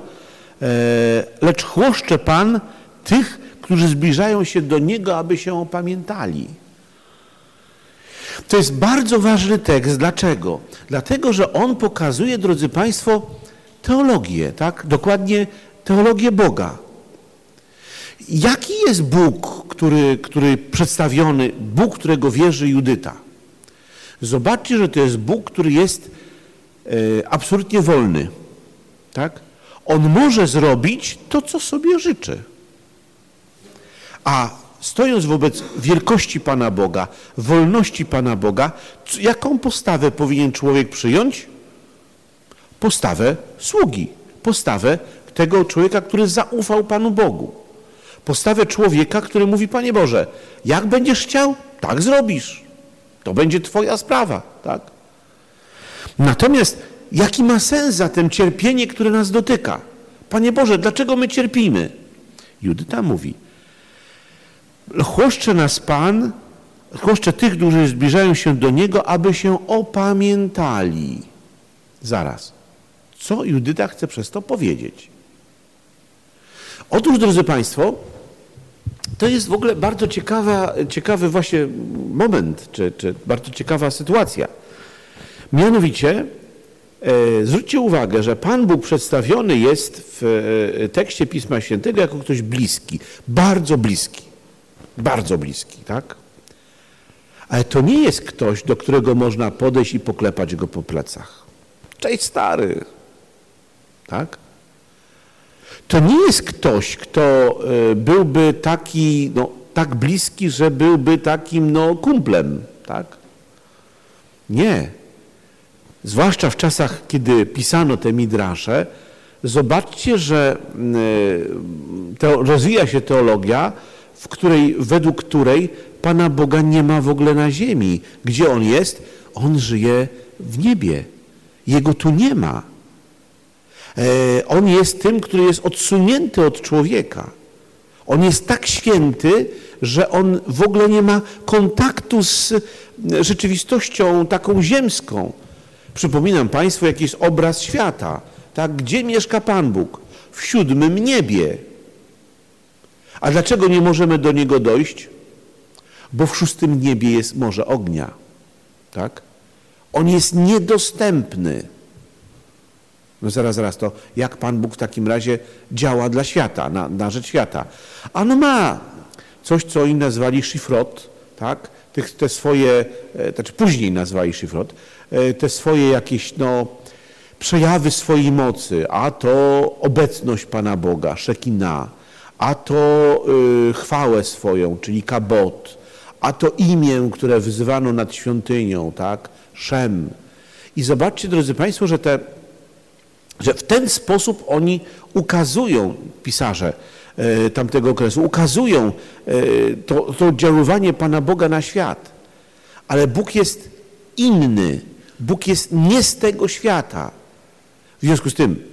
lecz chłoszcze Pan tych, którzy zbliżają się do Niego, aby się opamiętali. To jest bardzo ważny tekst. Dlaczego? Dlatego, że on pokazuje, drodzy Państwo, teologię, tak? Dokładnie teologię Boga. Jaki jest Bóg, który, który przedstawiony, Bóg, którego wierzy Judyta? Zobaczcie, że to jest Bóg, który jest e, absolutnie wolny. Tak? On może zrobić to, co sobie życzy. A stojąc wobec wielkości Pana Boga, wolności Pana Boga, jaką postawę powinien człowiek przyjąć? Postawę sługi, postawę tego człowieka, który zaufał Panu Bogu. Postawę człowieka, który mówi, Panie Boże, jak będziesz chciał, tak zrobisz. To będzie Twoja sprawa, tak? Natomiast jaki ma sens zatem cierpienie, które nas dotyka? Panie Boże, dlaczego my cierpimy? Judyta mówi, chłoszcze nas Pan, chłoszcze tych, którzy zbliżają się do Niego, aby się opamiętali. Zaraz. Co Judyta chce przez to powiedzieć? Otóż, drodzy Państwo, to jest w ogóle bardzo ciekawa, ciekawy właśnie moment, czy, czy bardzo ciekawa sytuacja. Mianowicie, e, zwróćcie uwagę, że Pan Bóg przedstawiony jest w e, tekście Pisma Świętego jako ktoś bliski, bardzo bliski, bardzo bliski, tak? Ale to nie jest ktoś, do którego można podejść i poklepać go po plecach. Cześć stary, tak? To nie jest ktoś, kto e, byłby taki, no, tak bliski, że byłby takim no, kumplem, tak? Nie. Zwłaszcza w czasach, kiedy pisano te midrasze, zobaczcie, że e, to, rozwija się teologia, w której, według której Pana Boga nie ma w ogóle na ziemi. Gdzie On jest? On żyje w niebie. Jego tu nie ma. E, on jest tym, który jest odsunięty od człowieka. On jest tak święty, że on w ogóle nie ma kontaktu z rzeczywistością taką ziemską. Przypominam Państwu, jaki jest obraz świata. Tak, gdzie mieszka Pan Bóg? W siódmym niebie. A dlaczego nie możemy do Niego dojść? Bo w szóstym niebie jest morze ognia. Tak? On jest niedostępny. No zaraz, zaraz, to jak Pan Bóg w takim razie działa dla świata, na, na rzecz świata? Ano ma coś, co oni nazwali szyfrot, tak? Tych, te swoje, e, znaczy później nazwali szyfrot, e, te swoje jakieś, no, przejawy swojej mocy, a to obecność Pana Boga, szekina, a to y, chwałę swoją, czyli kabot, a to imię, które wyzywano nad świątynią, tak? Szem. I zobaczcie, drodzy Państwo, że te że w ten sposób oni ukazują, pisarze e, tamtego okresu, ukazują e, to, to oddziaływanie Pana Boga na świat. Ale Bóg jest inny. Bóg jest nie z tego świata. W związku z tym,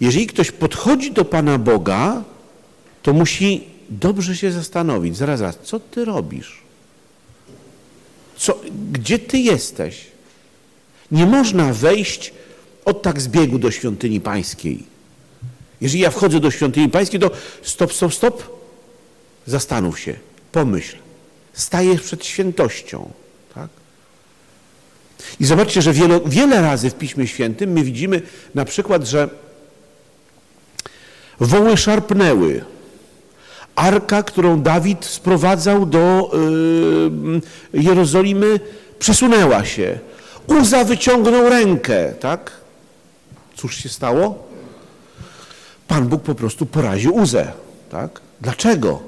jeżeli ktoś podchodzi do Pana Boga, to musi dobrze się zastanowić. Zaraz, zaraz, co ty robisz? Co, gdzie ty jesteś? Nie można wejść od tak zbiegu do świątyni pańskiej. Jeżeli ja wchodzę do świątyni pańskiej, to stop, stop, stop. Zastanów się, pomyśl. Stajesz przed świętością. Tak? I zobaczcie, że wiele, razy w Piśmie Świętym my widzimy na przykład, że woły szarpnęły. Arka, którą Dawid sprowadzał do yy, Jerozolimy, przesunęła się. Uza wyciągnął rękę, tak? Cóż się stało? Pan Bóg po prostu poraził Uzę. Tak? Dlaczego?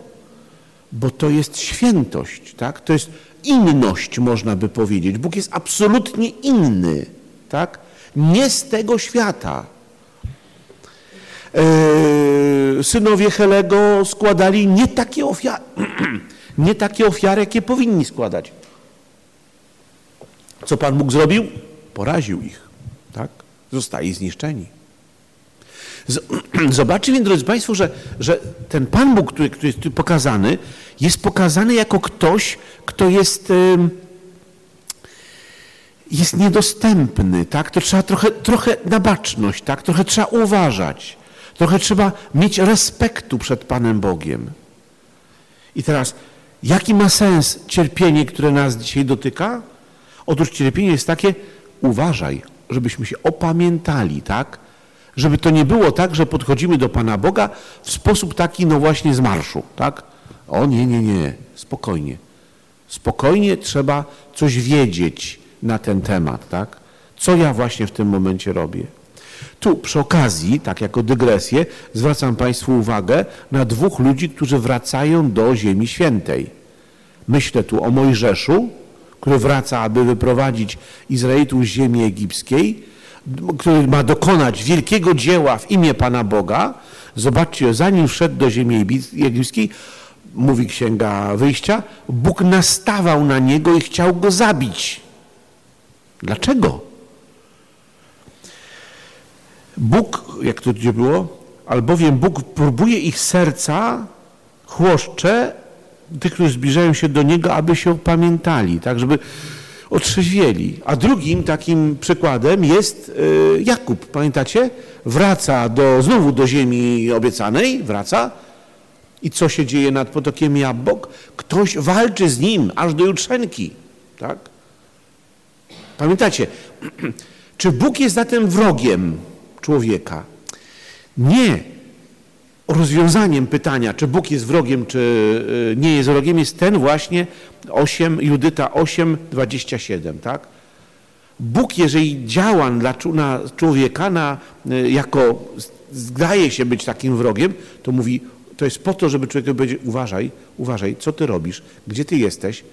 Bo to jest świętość, tak? To jest inność, można by powiedzieć. Bóg jest absolutnie inny, tak? Nie z tego świata. Eee, synowie Helego składali nie takie ofiary, <clears throat> nie takie ofiary, jakie powinni składać. Co Pan Bóg zrobił? Poraził ich, tak? zostali zniszczeni. <clears throat> Zobaczcie więc, drodzy Państwo, że, że ten Pan Bóg, który, który jest tu pokazany, jest pokazany jako ktoś, kto jest, jest niedostępny, tak? To trzeba trochę, trochę na baczność, tak? Trochę trzeba uważać. Trochę trzeba mieć respektu przed Panem Bogiem. I teraz, jaki ma sens cierpienie, które nas dzisiaj dotyka? Otóż cierpienie jest takie, uważaj, żebyśmy się opamiętali, tak? Żeby to nie było tak, że podchodzimy do Pana Boga w sposób taki, no właśnie z marszu, tak? O nie, nie, nie, spokojnie. Spokojnie trzeba coś wiedzieć na ten temat, tak? Co ja właśnie w tym momencie robię. Tu przy okazji, tak jako dygresję, zwracam Państwu uwagę na dwóch ludzi, którzy wracają do Ziemi Świętej. Myślę tu o Mojżeszu, który wraca, aby wyprowadzić Izraelitów z ziemi egipskiej który ma dokonać wielkiego dzieła w imię Pana Boga, zobaczcie, zanim wszedł do ziemi egipskiej, mówi Księga Wyjścia, Bóg nastawał na niego i chciał go zabić. Dlaczego? Bóg, jak to gdzie było, albowiem Bóg próbuje ich serca, chłoszcze tych, którzy zbliżają się do Niego, aby się pamiętali, tak, żeby otrzeźwieli. A drugim takim przykładem jest e, Jakub. Pamiętacie? Wraca do, znowu do ziemi obiecanej, wraca. I co się dzieje nad potokiem Jabok? Ktoś walczy z nim aż do jutrzenki. Tak? Pamiętacie? <clears throat> Czy Bóg jest zatem wrogiem człowieka? Nie. Rozwiązaniem pytania, czy Bóg jest wrogiem, czy y, nie jest wrogiem, jest ten właśnie 8, Judyta 8, 27, tak? Bóg, jeżeli działa dla, na człowieka na, y, jako zdaje się być takim wrogiem, to mówi, to jest po to, żeby człowiek powiedział, uważaj, uważaj, co ty robisz, gdzie ty jesteś,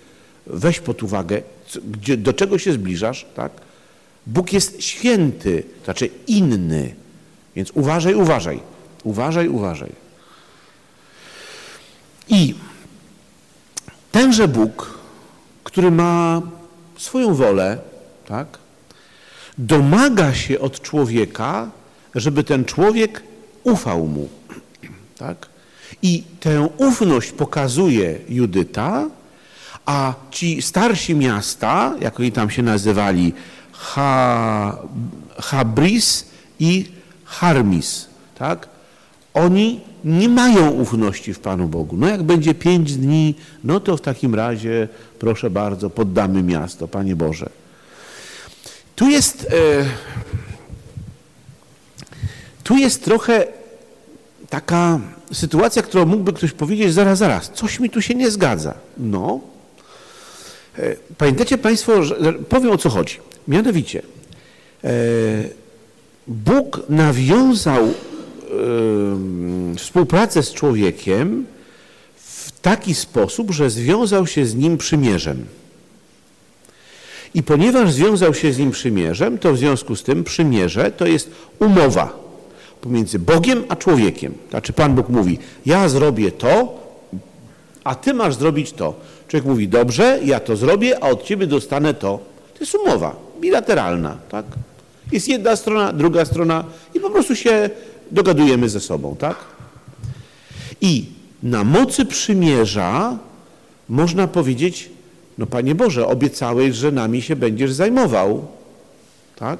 weź pod uwagę, do czego się zbliżasz, tak? Bóg jest święty, to znaczy inny, więc uważaj, uważaj, uważaj, uważaj. I tenże Bóg, który ma swoją wolę, tak, domaga się od człowieka, żeby ten człowiek ufał mu. Tak? I tę ufność pokazuje Judyta, a ci starsi miasta, jak oni tam się nazywali, ha, Habris i Harmis, tak? Oni nie mają ufności w Panu Bogu. No jak będzie pięć dni, no to w takim razie, proszę bardzo, poddamy miasto, Panie Boże. Tu jest, e, tu jest trochę taka sytuacja, którą mógłby ktoś powiedzieć, zaraz, zaraz, coś mi tu się nie zgadza. No, pamiętacie Państwo, że, powiem o co chodzi. Mianowicie, e, Bóg nawiązał współpracę z człowiekiem w taki sposób, że związał się z nim przymierzem. I ponieważ związał się z nim przymierzem, to w związku z tym przymierze to jest umowa pomiędzy Bogiem a człowiekiem. Znaczy Pan Bóg mówi, ja zrobię to, a ty masz zrobić to. Człowiek mówi, dobrze, ja to zrobię, a od ciebie dostanę to. To jest umowa bilateralna, tak? Jest jedna strona, druga strona i po prostu się dogadujemy ze sobą, tak? I na mocy przymierza można powiedzieć, no Panie Boże, obiecałeś, że nami się będziesz zajmował, tak?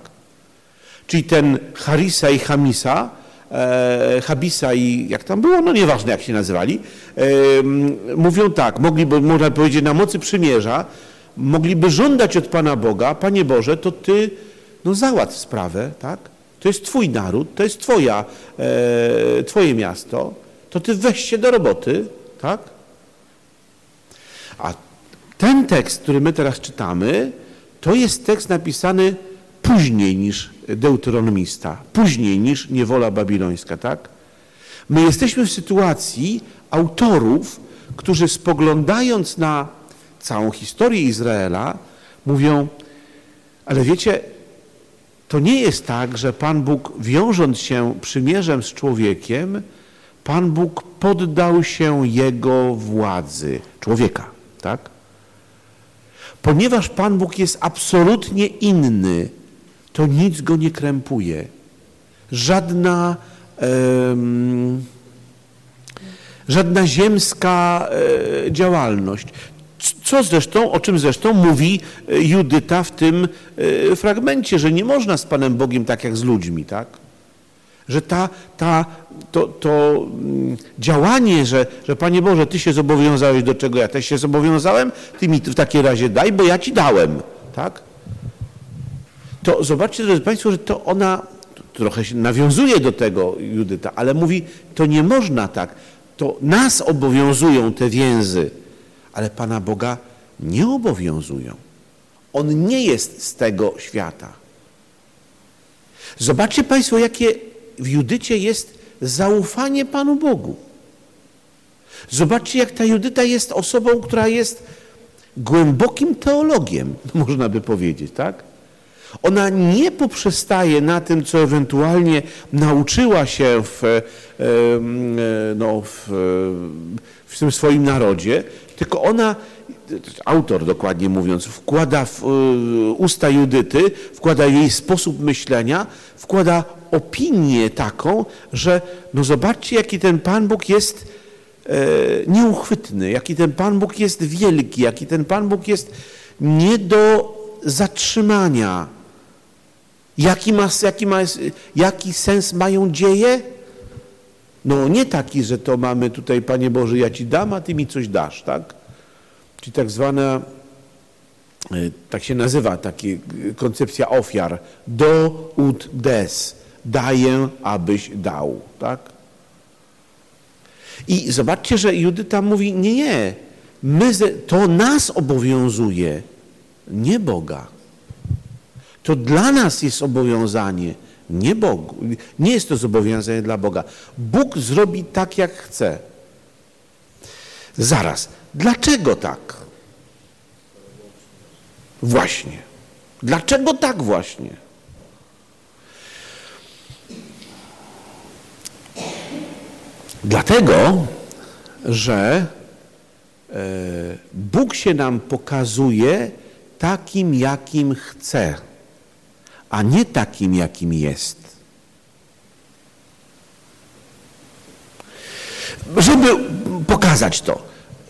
Czyli ten Harisa i Hamisa, e, Habisa i jak tam było, no nieważne jak się nazywali, mówią tak, mogliby, można powiedzieć, na mocy przymierza, mogliby żądać od Pana Boga, Panie Boże, to Ty no załatw sprawę, tak? To jest Twój naród, to jest twoja, e, Twoje miasto, to Ty weź się do roboty, tak? A ten tekst, który my teraz czytamy, to jest tekst napisany później niż deuteronomista, później niż niewola babilońska, tak? My jesteśmy w sytuacji autorów, którzy spoglądając na całą historię Izraela, mówią, ale wiecie, to nie jest tak, że Pan Bóg wiążąc się przymierzem z człowiekiem, Pan Bóg poddał się jego władzy, człowieka, tak? Ponieważ Pan Bóg jest absolutnie inny, to nic go nie krępuje. Żadna, um, żadna ziemska e, działalność. Co zresztą, o czym zresztą mówi e, Judyta w tym e, fragmencie, że nie można z Panem Bogiem tak jak z ludźmi, tak? Że ta, ta, to, to mm, działanie, że, że Panie Boże, Ty się zobowiązałeś do czego ja też się zobowiązałem, Ty mi w takiej razie daj, bo ja Ci dałem, tak? To zobaczcie, drodzy Państwo, że to ona trochę się nawiązuje do tego Judyta, ale mówi, to nie można tak. To nas obowiązują te więzy, ale Pana Boga nie obowiązują. On nie jest z tego świata. Zobaczcie Państwo, jakie w Judycie jest zaufanie Panu Bogu. Zobaczcie, jak ta Judyta jest osobą, która jest głębokim teologiem, <laughs> można by powiedzieć, tak? Ona nie poprzestaje na tym, co ewentualnie nauczyła się w, e, no, w, w tym swoim narodzie, tylko ona, autor dokładnie mówiąc, wkłada w usta Judyty, wkłada jej sposób myślenia, wkłada opinię taką, że no zobaczcie, jaki ten Pan Bóg jest e, nieuchwytny, jaki ten Pan Bóg jest wielki, jaki ten Pan Bóg jest nie do zatrzymania. Jaki, ma, jaki, ma, jaki sens mają dzieje? No nie taki, że to mamy tutaj, Panie Boże, ja Ci dam, a Ty mi coś dasz, tak? Czyli tak zwana, e, tak się nazywa, taka koncepcja ofiar, do ut des, daję, abyś dał, tak? I zobaczcie, że Judyta mówi, nie, nie, my, to nas obowiązuje, nie Boga. To dla nas jest obowiązanie, nie Bogu. Nie jest to zobowiązanie dla Boga. Bóg zrobi tak, jak chce. Zaraz, dlaczego tak? Właśnie. Dlaczego tak właśnie? Dlatego, że e, Bóg się nam pokazuje takim, jakim chce, a nie takim, jakim jest. Żeby pokazać to,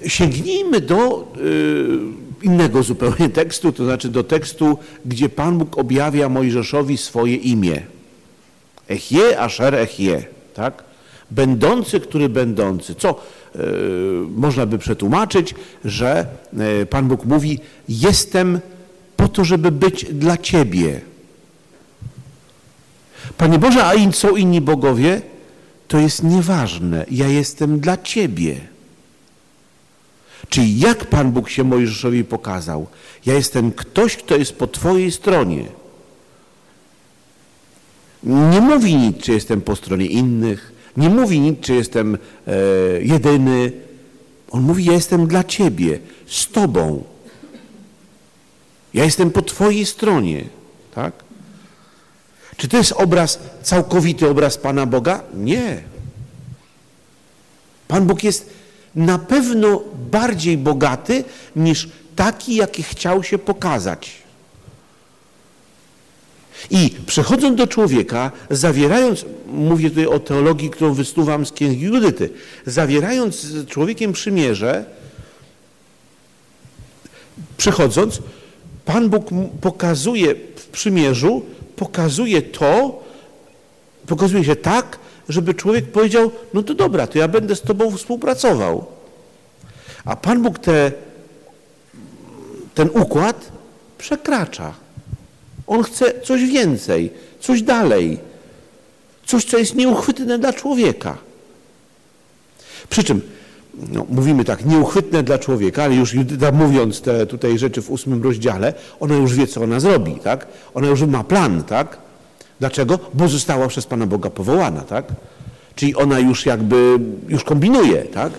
sięgnijmy do y, innego zupełnie <laughs> tekstu, to znaczy do tekstu, gdzie Pan Bóg objawia Mojżeszowi swoje imię. Echie, Asher, Echie, tak? Będący, który będący. Co y, można by przetłumaczyć, że y, Pan Bóg mówi, jestem po to, żeby być dla Ciebie. Panie Boże, a in, są inni bogowie? To jest nieważne. Ja jestem dla Ciebie. Czyli jak Pan Bóg się Mojżeszowi pokazał? Ja jestem ktoś, kto jest po Twojej stronie. Nie mówi nic, czy jestem po stronie innych. Nie mówi nic, czy jestem e, jedyny. On mówi, ja jestem dla Ciebie, z Tobą. Ja jestem po Twojej stronie. Tak? Czy to jest obraz, całkowity obraz Pana Boga? Nie. Pan Bóg jest na pewno bardziej bogaty niż taki, jaki chciał się pokazać. I przechodząc do człowieka, zawierając, mówię tutaj o teologii, którą wystuwam z księgi Judyty, zawierając z człowiekiem przymierze, przechodząc, Pan Bóg pokazuje w przymierzu, pokazuje to, pokazuje się tak, żeby człowiek powiedział, no to dobra, to ja będę z Tobą współpracował. A Pan Bóg te, ten układ przekracza. On chce coś więcej, coś dalej, coś, co jest nieuchwytne dla człowieka. Przy czym, no, mówimy tak, nieuchwytne dla człowieka, ale już Judyta mówiąc te tutaj rzeczy w ósmym rozdziale, ona już wie, co ona zrobi, tak? Ona już ma plan, tak? Dlaczego? Bo została przez Pana Boga powołana, tak? Czyli ona już jakby, już kombinuje, tak?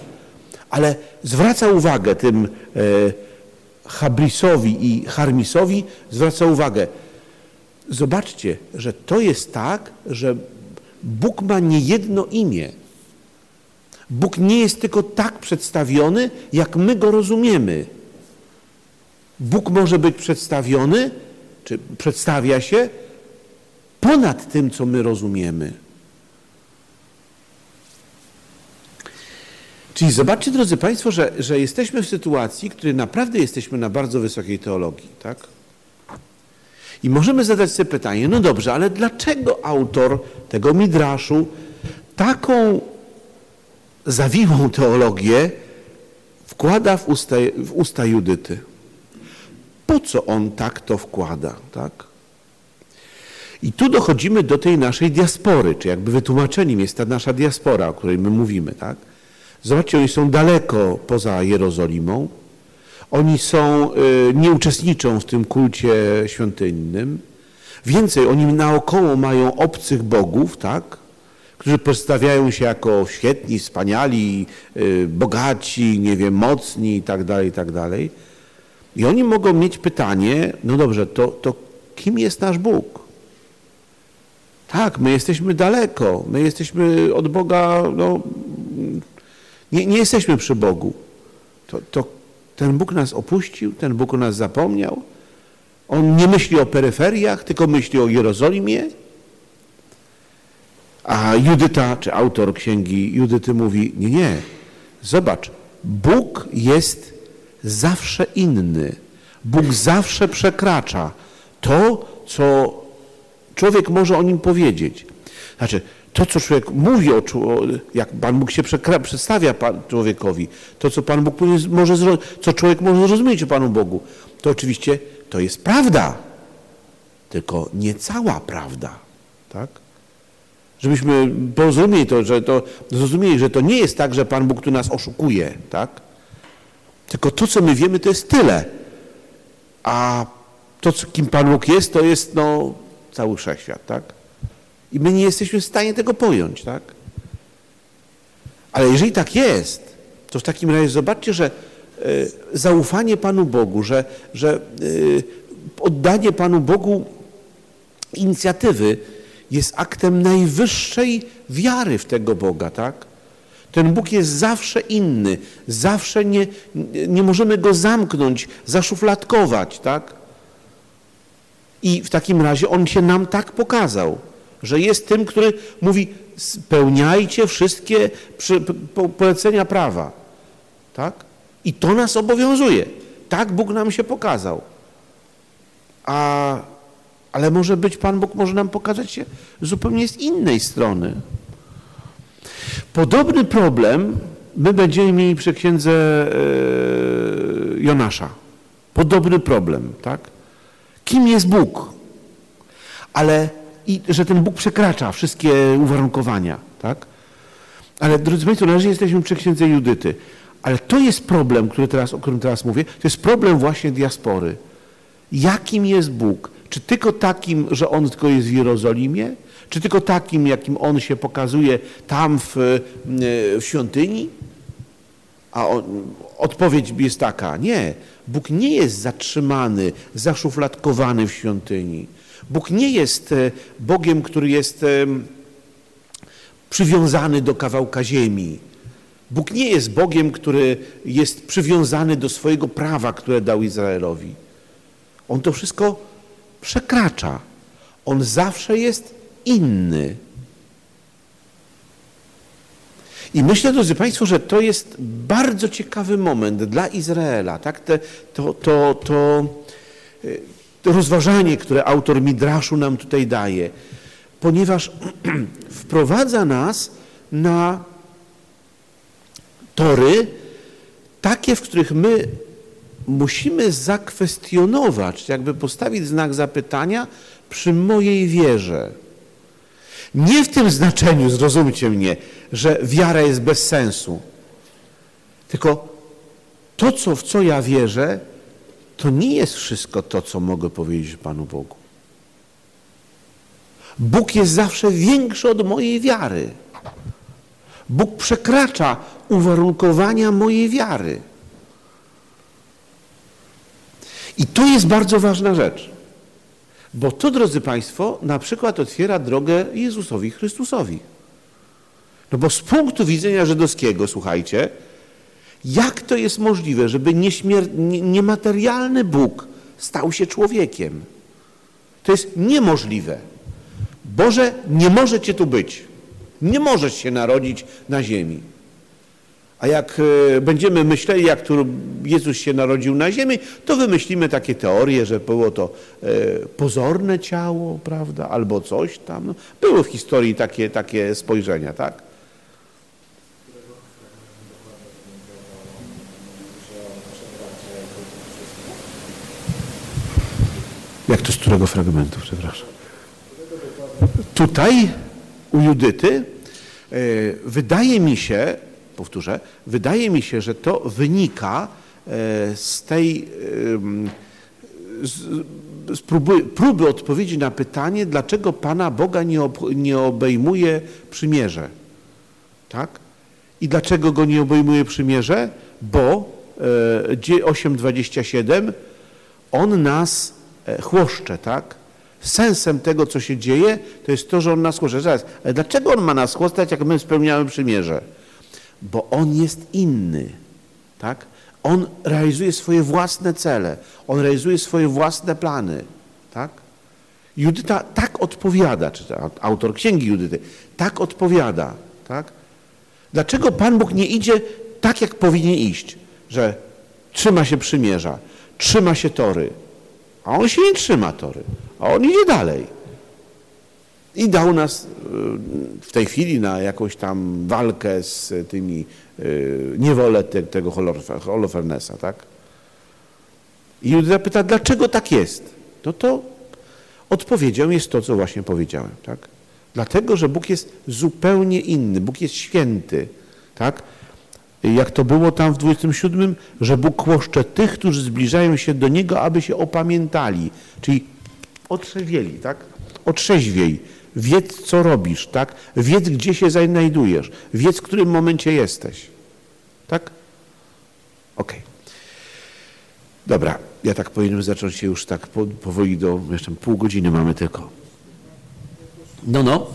Ale zwraca uwagę tym e, Habrisowi i Harmisowi, zwraca uwagę, zobaczcie, że to jest tak, że Bóg ma niejedno imię. Bóg nie jest tylko tak przedstawiony, jak my go rozumiemy. Bóg może być przedstawiony, czy przedstawia się ponad tym, co my rozumiemy. Czyli zobaczcie, drodzy Państwo, że, że jesteśmy w sytuacji, w której naprawdę jesteśmy na bardzo wysokiej teologii, tak? I możemy zadać sobie pytanie, no dobrze, ale dlaczego autor tego Midraszu taką zawiłą teologię wkłada w usta, w usta Judyty? Po co on tak to wkłada, tak? I tu dochodzimy do tej naszej diaspory, czy jakby wytłumaczeniem jest ta nasza diaspora, o której my mówimy, tak? Zobaczcie, oni są daleko poza Jerozolimą. Oni są, y, nie uczestniczą w tym kulcie świątynnym. Więcej, oni naokoło mają obcych bogów, tak? Którzy przedstawiają się jako świetni, wspaniali, y, bogaci, nie wiem, mocni i tak dalej, i tak. I oni mogą mieć pytanie, no dobrze, to, to kim jest nasz Bóg. Tak, my jesteśmy daleko, my jesteśmy od Boga, no, nie, nie jesteśmy przy Bogu. To, to ten Bóg nas opuścił, ten Bóg o nas zapomniał. On nie myśli o peryferiach, tylko myśli o Jerozolimie. A Judyta, czy autor księgi Judyty mówi, nie, nie, zobacz, Bóg jest zawsze inny. Bóg zawsze przekracza to, co człowiek może o nim powiedzieć. Znaczy, to, co człowiek mówi, o, jak Pan Bóg się przedstawia człowiekowi, to, co Pan Bóg może, co człowiek może zrozumieć o Panu Bogu, to oczywiście to jest prawda, tylko nie cała prawda. Tak? Żebyśmy zrozumieli to, że to, zrozumieli, że to nie jest tak, że Pan Bóg tu nas oszukuje, tak? Tylko to, co my wiemy, to jest tyle. A to, kim Pan Bóg jest, to jest no, cały wszechświat, tak? I my nie jesteśmy w stanie tego pojąć, tak? Ale jeżeli tak jest, to w takim razie zobaczcie, że y, zaufanie Panu Bogu, że, że y, oddanie Panu Bogu inicjatywy jest aktem najwyższej wiary w tego Boga, tak? Ten Bóg jest zawsze inny, zawsze nie, nie możemy go zamknąć, zaszufladkować, tak? I w takim razie On się nam tak pokazał, że jest tym, który mówi spełniajcie wszystkie polecenia prawa, tak? I to nas obowiązuje. Tak Bóg nam się pokazał. A, ale może być Pan Bóg może nam pokazać się zupełnie z innej strony. Podobny problem my będziemy mieli przy księdze e, Jonasza. Podobny problem, tak? Kim jest Bóg? Ale i że ten Bóg przekracza wszystkie uwarunkowania, tak? Ale drodzy Państwo, na razie jesteśmy przy księdze Judyty. Ale to jest problem, który teraz, o którym teraz mówię, to jest problem właśnie diaspory. Jakim jest Bóg? Czy tylko takim, że On tylko jest w Jerozolimie? Czy tylko takim, jakim On się pokazuje tam w, e, w świątyni? A on, odpowiedź jest taka, nie. Bóg nie jest zatrzymany, zaszufladkowany w świątyni. Bóg nie jest e, Bogiem, który jest e, przywiązany do kawałka ziemi. Bóg nie jest Bogiem, który jest przywiązany do swojego prawa, które dał Izraelowi. On to wszystko przekracza. On zawsze jest inny. I myślę, drodzy Państwo, że to jest bardzo ciekawy moment dla Izraela. Tak? Te, to, to, to, to rozważanie, które autor Midraszu nam tutaj daje, ponieważ <clears throat> wprowadza nas na tory takie, w których my musimy zakwestionować, jakby postawić znak zapytania przy mojej wierze. Nie w tym znaczeniu, zrozumcie mnie, że wiara jest bez sensu. Tylko to, co, w co ja wierzę, to nie jest wszystko to, co mogę powiedzieć Panu Bogu. Bóg jest zawsze większy od mojej wiary. Bóg przekracza uwarunkowania mojej wiary. I to jest bardzo ważna rzecz. Bo to, drodzy Państwo, na przykład otwiera drogę Jezusowi Chrystusowi. No bo z punktu widzenia żydowskiego, słuchajcie, jak to jest możliwe, żeby niematerialny Bóg stał się człowiekiem? To jest niemożliwe. Boże, nie może Cię tu być. Nie możesz się narodzić na ziemi. A jak e, będziemy myśleli, jak Jezus się narodził na ziemi, to wymyślimy takie teorie, że było to e, pozorne ciało, prawda, albo coś tam. Były w historii takie, takie spojrzenia, tak? Jak to z którego fragmentu, przepraszam? Tutaj u Judyty e, wydaje mi się, powtórzę, wydaje mi się, że to wynika e, z tej z, z próby, próby, odpowiedzi na pytanie, dlaczego Pana Boga nie, ob, nie obejmuje przymierze. Tak? I dlaczego go nie obejmuje przymierze? Bo e, 8.27 On nas E, chłoszcze, tak? sensem tego, co się dzieje, to jest to, że on nas chłosta. Zaraz, dlaczego on ma nas chłostać, jak my spełniamy przymierze? Bo on jest inny, tak? On realizuje swoje własne cele, on realizuje swoje własne plany, tak? Judyta tak odpowiada, czy autor księgi Judyty, tak odpowiada, tak? Dlaczego Pan Bóg nie idzie tak, jak powinien iść? Że trzyma się przymierza, trzyma się tory, a on się nie trzyma tory, a on idzie dalej. I dał nas y, w tej chwili na jakąś tam walkę z tymi y, niewolę tego Holofernesa, tak? I Judyta pyta, dlaczego tak jest? No to odpowiedzią jest to, co właśnie powiedziałem, tak? Dlatego, że Bóg jest zupełnie inny, Bóg jest święty, tak? Jak to było tam w 27, że Bóg kłoszcze tych, którzy zbliżają się do Niego, aby się opamiętali, czyli otrzeźwieli, tak? Otrzeźwiej. Wiedz, co robisz, tak? Wiedz, gdzie się znajdujesz. Wiedz, w którym momencie jesteś. Tak? Okej. Okay. Dobra, ja tak powinienem zacząć się już tak powoli do, jeszcze pół godziny mamy tylko. No, no.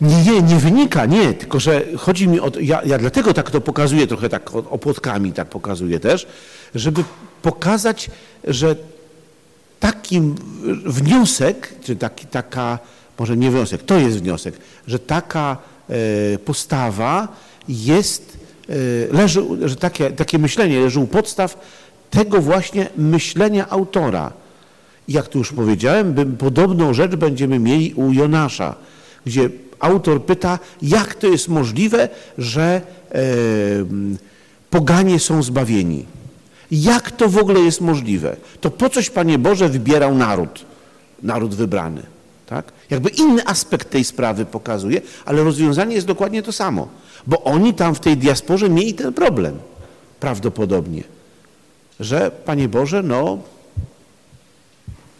Nie, nie wynika, nie, tylko że chodzi mi o to, ja, ja dlatego tak to pokazuję trochę tak opłotkami tak pokazuję też, żeby pokazać, że taki wniosek, czy taki, taka, może nie wniosek, to jest wniosek, że taka e, postawa jest, e, leży, że takie, takie myślenie leży u podstaw tego właśnie myślenia autora. Jak tu już powiedziałem, podobną rzecz będziemy mieli u Jonasza, gdzie autor pyta, jak to jest możliwe, że e, poganie są zbawieni. Jak to w ogóle jest możliwe? To po coś, Panie Boże, wybierał naród, naród wybrany. Tak? Jakby inny aspekt tej sprawy pokazuje, ale rozwiązanie jest dokładnie to samo, bo oni tam w tej diasporze mieli ten problem prawdopodobnie, że Panie Boże, no,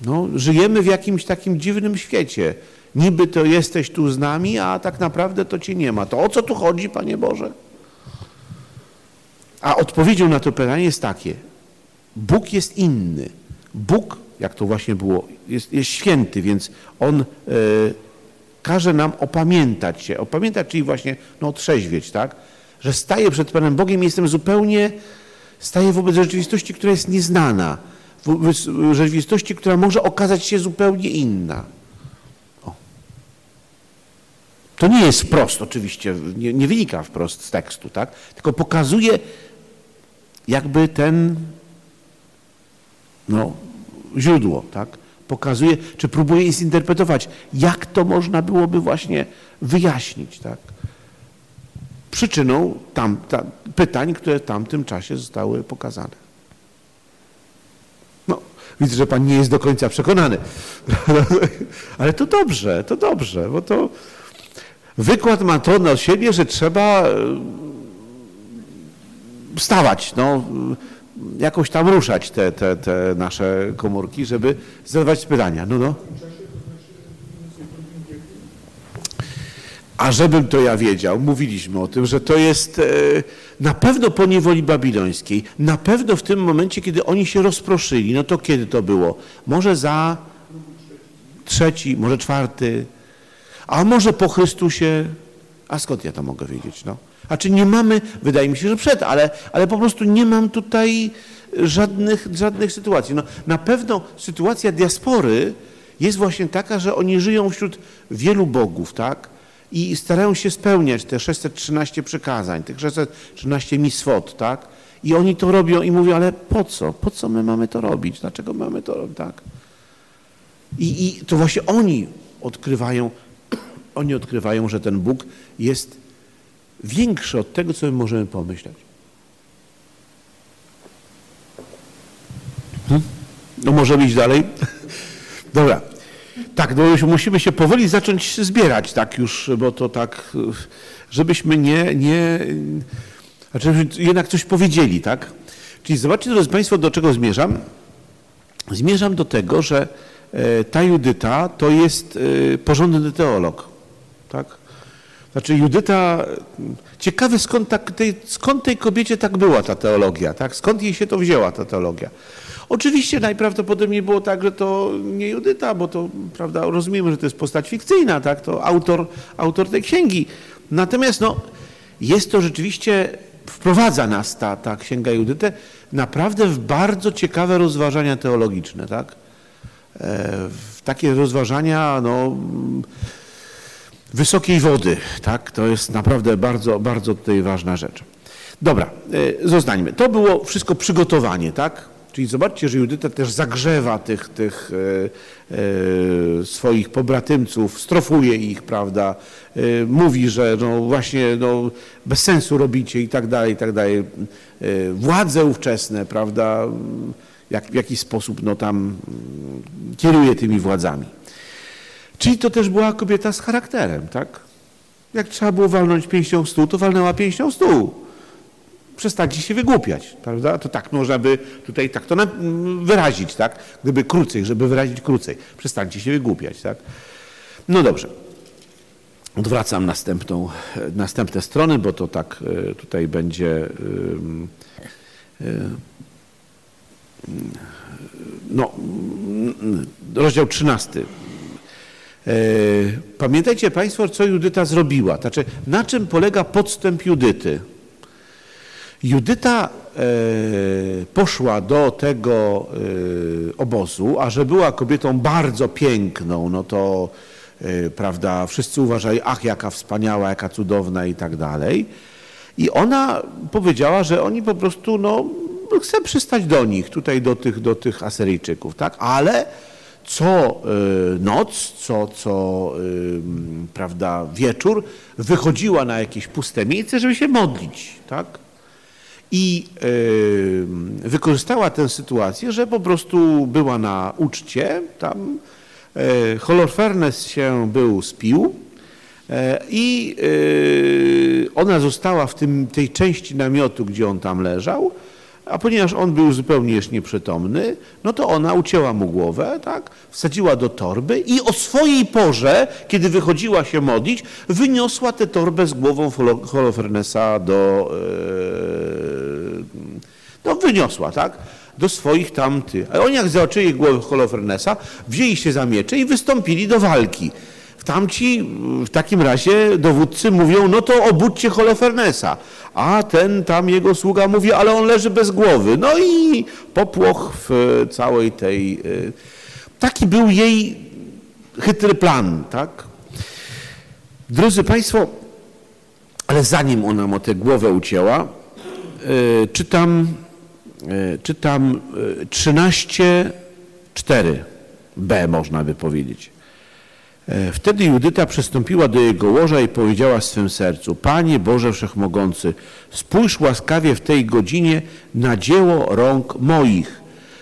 no żyjemy w jakimś takim dziwnym świecie. Niby to jesteś tu z nami, a tak naprawdę to Cię nie ma. To o co tu chodzi, Panie Boże? A odpowiedzią na to pytanie jest takie. Bóg jest inny. Bóg, jak to właśnie było, jest, jest święty, więc On e, każe nam opamiętać się. Opamiętać, czyli właśnie no, otrzeźwieć, tak? Że staję przed Panem Bogiem i jestem zupełnie, staję wobec rzeczywistości, która jest nieznana. Wobec rzeczywistości, która może okazać się zupełnie inna. O. To nie jest wprost oczywiście, nie, nie wynika wprost z tekstu, tak? Tylko pokazuje jakby ten no, źródło, tak? Pokazuje, czy próbuje zinterpretować, jak to można byłoby właśnie wyjaśnić, tak? Przyczyną tam, tam, pytań, które w tamtym czasie zostały pokazane. No, widzę, że pan nie jest do końca przekonany. <laughs> Ale to dobrze, to dobrze, bo to wykład ma to na siebie, że trzeba stawać, no, jakoś tam ruszać te, te, te nasze komórki, żeby zadawać pytania. No, no. A żebym to ja wiedział, mówiliśmy o tym, że to jest e, na pewno po niewoli babilońskiej, na pewno w tym momencie, kiedy oni się rozproszyli, no to kiedy to było? Może za trzeci, może czwarty, a może po Chrystusie, a skąd ja to mogę wiedzieć, no? A czy nie mamy, wydaje mi się, że przed, ale, ale po prostu nie mam tutaj żadnych, żadnych sytuacji. No, na pewno sytuacja diaspory jest właśnie taka, że oni żyją wśród wielu bogów, tak? I starają się spełniać te 613 przykazań, tych 613 miswot, tak? I oni to robią i mówią, ale po co? Po co my mamy to robić? Dlaczego mamy to robić? Tak? I, I to właśnie oni odkrywają, <clears throat> oni odkrywają, że ten Bóg jest większe od tego, co my możemy pomyśleć. Hmm? No możemy iść dalej? <laughs> Dobra. Tak, no musimy się powoli zacząć zbierać, tak już, bo to tak, żebyśmy nie, nie, znaczy jednak coś powiedzieli, tak? Czyli zobaczcie, drodzy Państwo, do czego zmierzam. Zmierzam do tego, że e, ta Judyta to jest e, porządny teolog, tak? Znaczy Judyta, ciekawe skąd, tak, tej, skąd tej kobiecie tak była ta teologia, tak? Skąd jej się to wzięła ta teologia? Oczywiście najprawdopodobniej było tak, że to nie Judyta, bo to, prawda, rozumiemy, że to jest postać fikcyjna, tak? To autor, autor tej księgi. Natomiast no, jest to rzeczywiście, wprowadza nas ta, ta księga Judytę naprawdę w bardzo ciekawe rozważania teologiczne, tak? E, w takie rozważania, no, wysokiej wody, tak? To jest naprawdę bardzo, bardzo tutaj ważna rzecz. Dobra, e, zostańmy. To było wszystko przygotowanie, tak? Czyli zobaczcie, że Judyta też zagrzewa tych, tych e, e, swoich pobratymców, strofuje ich, prawda? E, mówi, że no właśnie no, bez sensu robicie i tak dalej, i tak dalej. E, władze ówczesne, prawda? Jak, w jakiś sposób no, tam mm, kieruje tymi władzami. Czyli to też była kobieta z charakterem, tak? Jak trzeba było walnąć pięścią w stół, to walnęła pięścią w stół przestańcie się wygłupiać, prawda? To tak można by tutaj tak to wyrazić, tak? Gdyby krócej, żeby wyrazić krócej. Przestańcie się wygłupiać, tak? No dobrze. Odwracam następną, następne strony, bo to tak e, tutaj będzie e, no, rozdział 13. E, pamiętajcie Państwo, co Judyta zrobiła. Znaczy, na czym polega podstęp Judyty? Judyta e, poszła do tego e, obozu, a że była kobietą bardzo piękną, no to prawda, wszyscy uważali, ach jaka wspaniała, jaka cudowna i tak dalej. I ona powiedziała, że oni po prostu, no, chce przystać do nich, tutaj do tych, do tych Asyryjczyków, tak? Ale co noc, co, co prawda, wieczór wychodziła na jakieś puste miejsce, żeby się modlić, tak? i wykorzystała tę sytuację, że po prostu była na uczcie, tam Holofernes się był spił e, i ona została w tym, tej części namiotu, gdzie on tam leżał, a ponieważ on był zupełnie już nieprzytomny, no to ona ucięła mu głowę, tak, wsadziła do torby i o swojej porze, kiedy wychodziła się modlić, wyniosła tę torbę z głową Holofernesa do, no wyniosła, tak, do swoich tamtych. A oni jak zobaczyli głowę Holofernesa, wzięli się za miecze i wystąpili do walki. Tamci w takim razie dowódcy mówią, no to obudźcie Holofernesa. A ten tam jego sługa mówi, ale on leży bez głowy. No i popłoch w całej tej... Y, taki był jej chytry plan, tak? Drodzy Państwo, ale zanim ona mu tę głowę ucięła, y, czytam, czytam 13.4b można by powiedzieć. E, wtedy Judyta przystąpiła do jego łoża i powiedziała w swym sercu, Panie Boże Wszechmogący, spójrz łaskawie w tej godzinie na dzieło rąk moich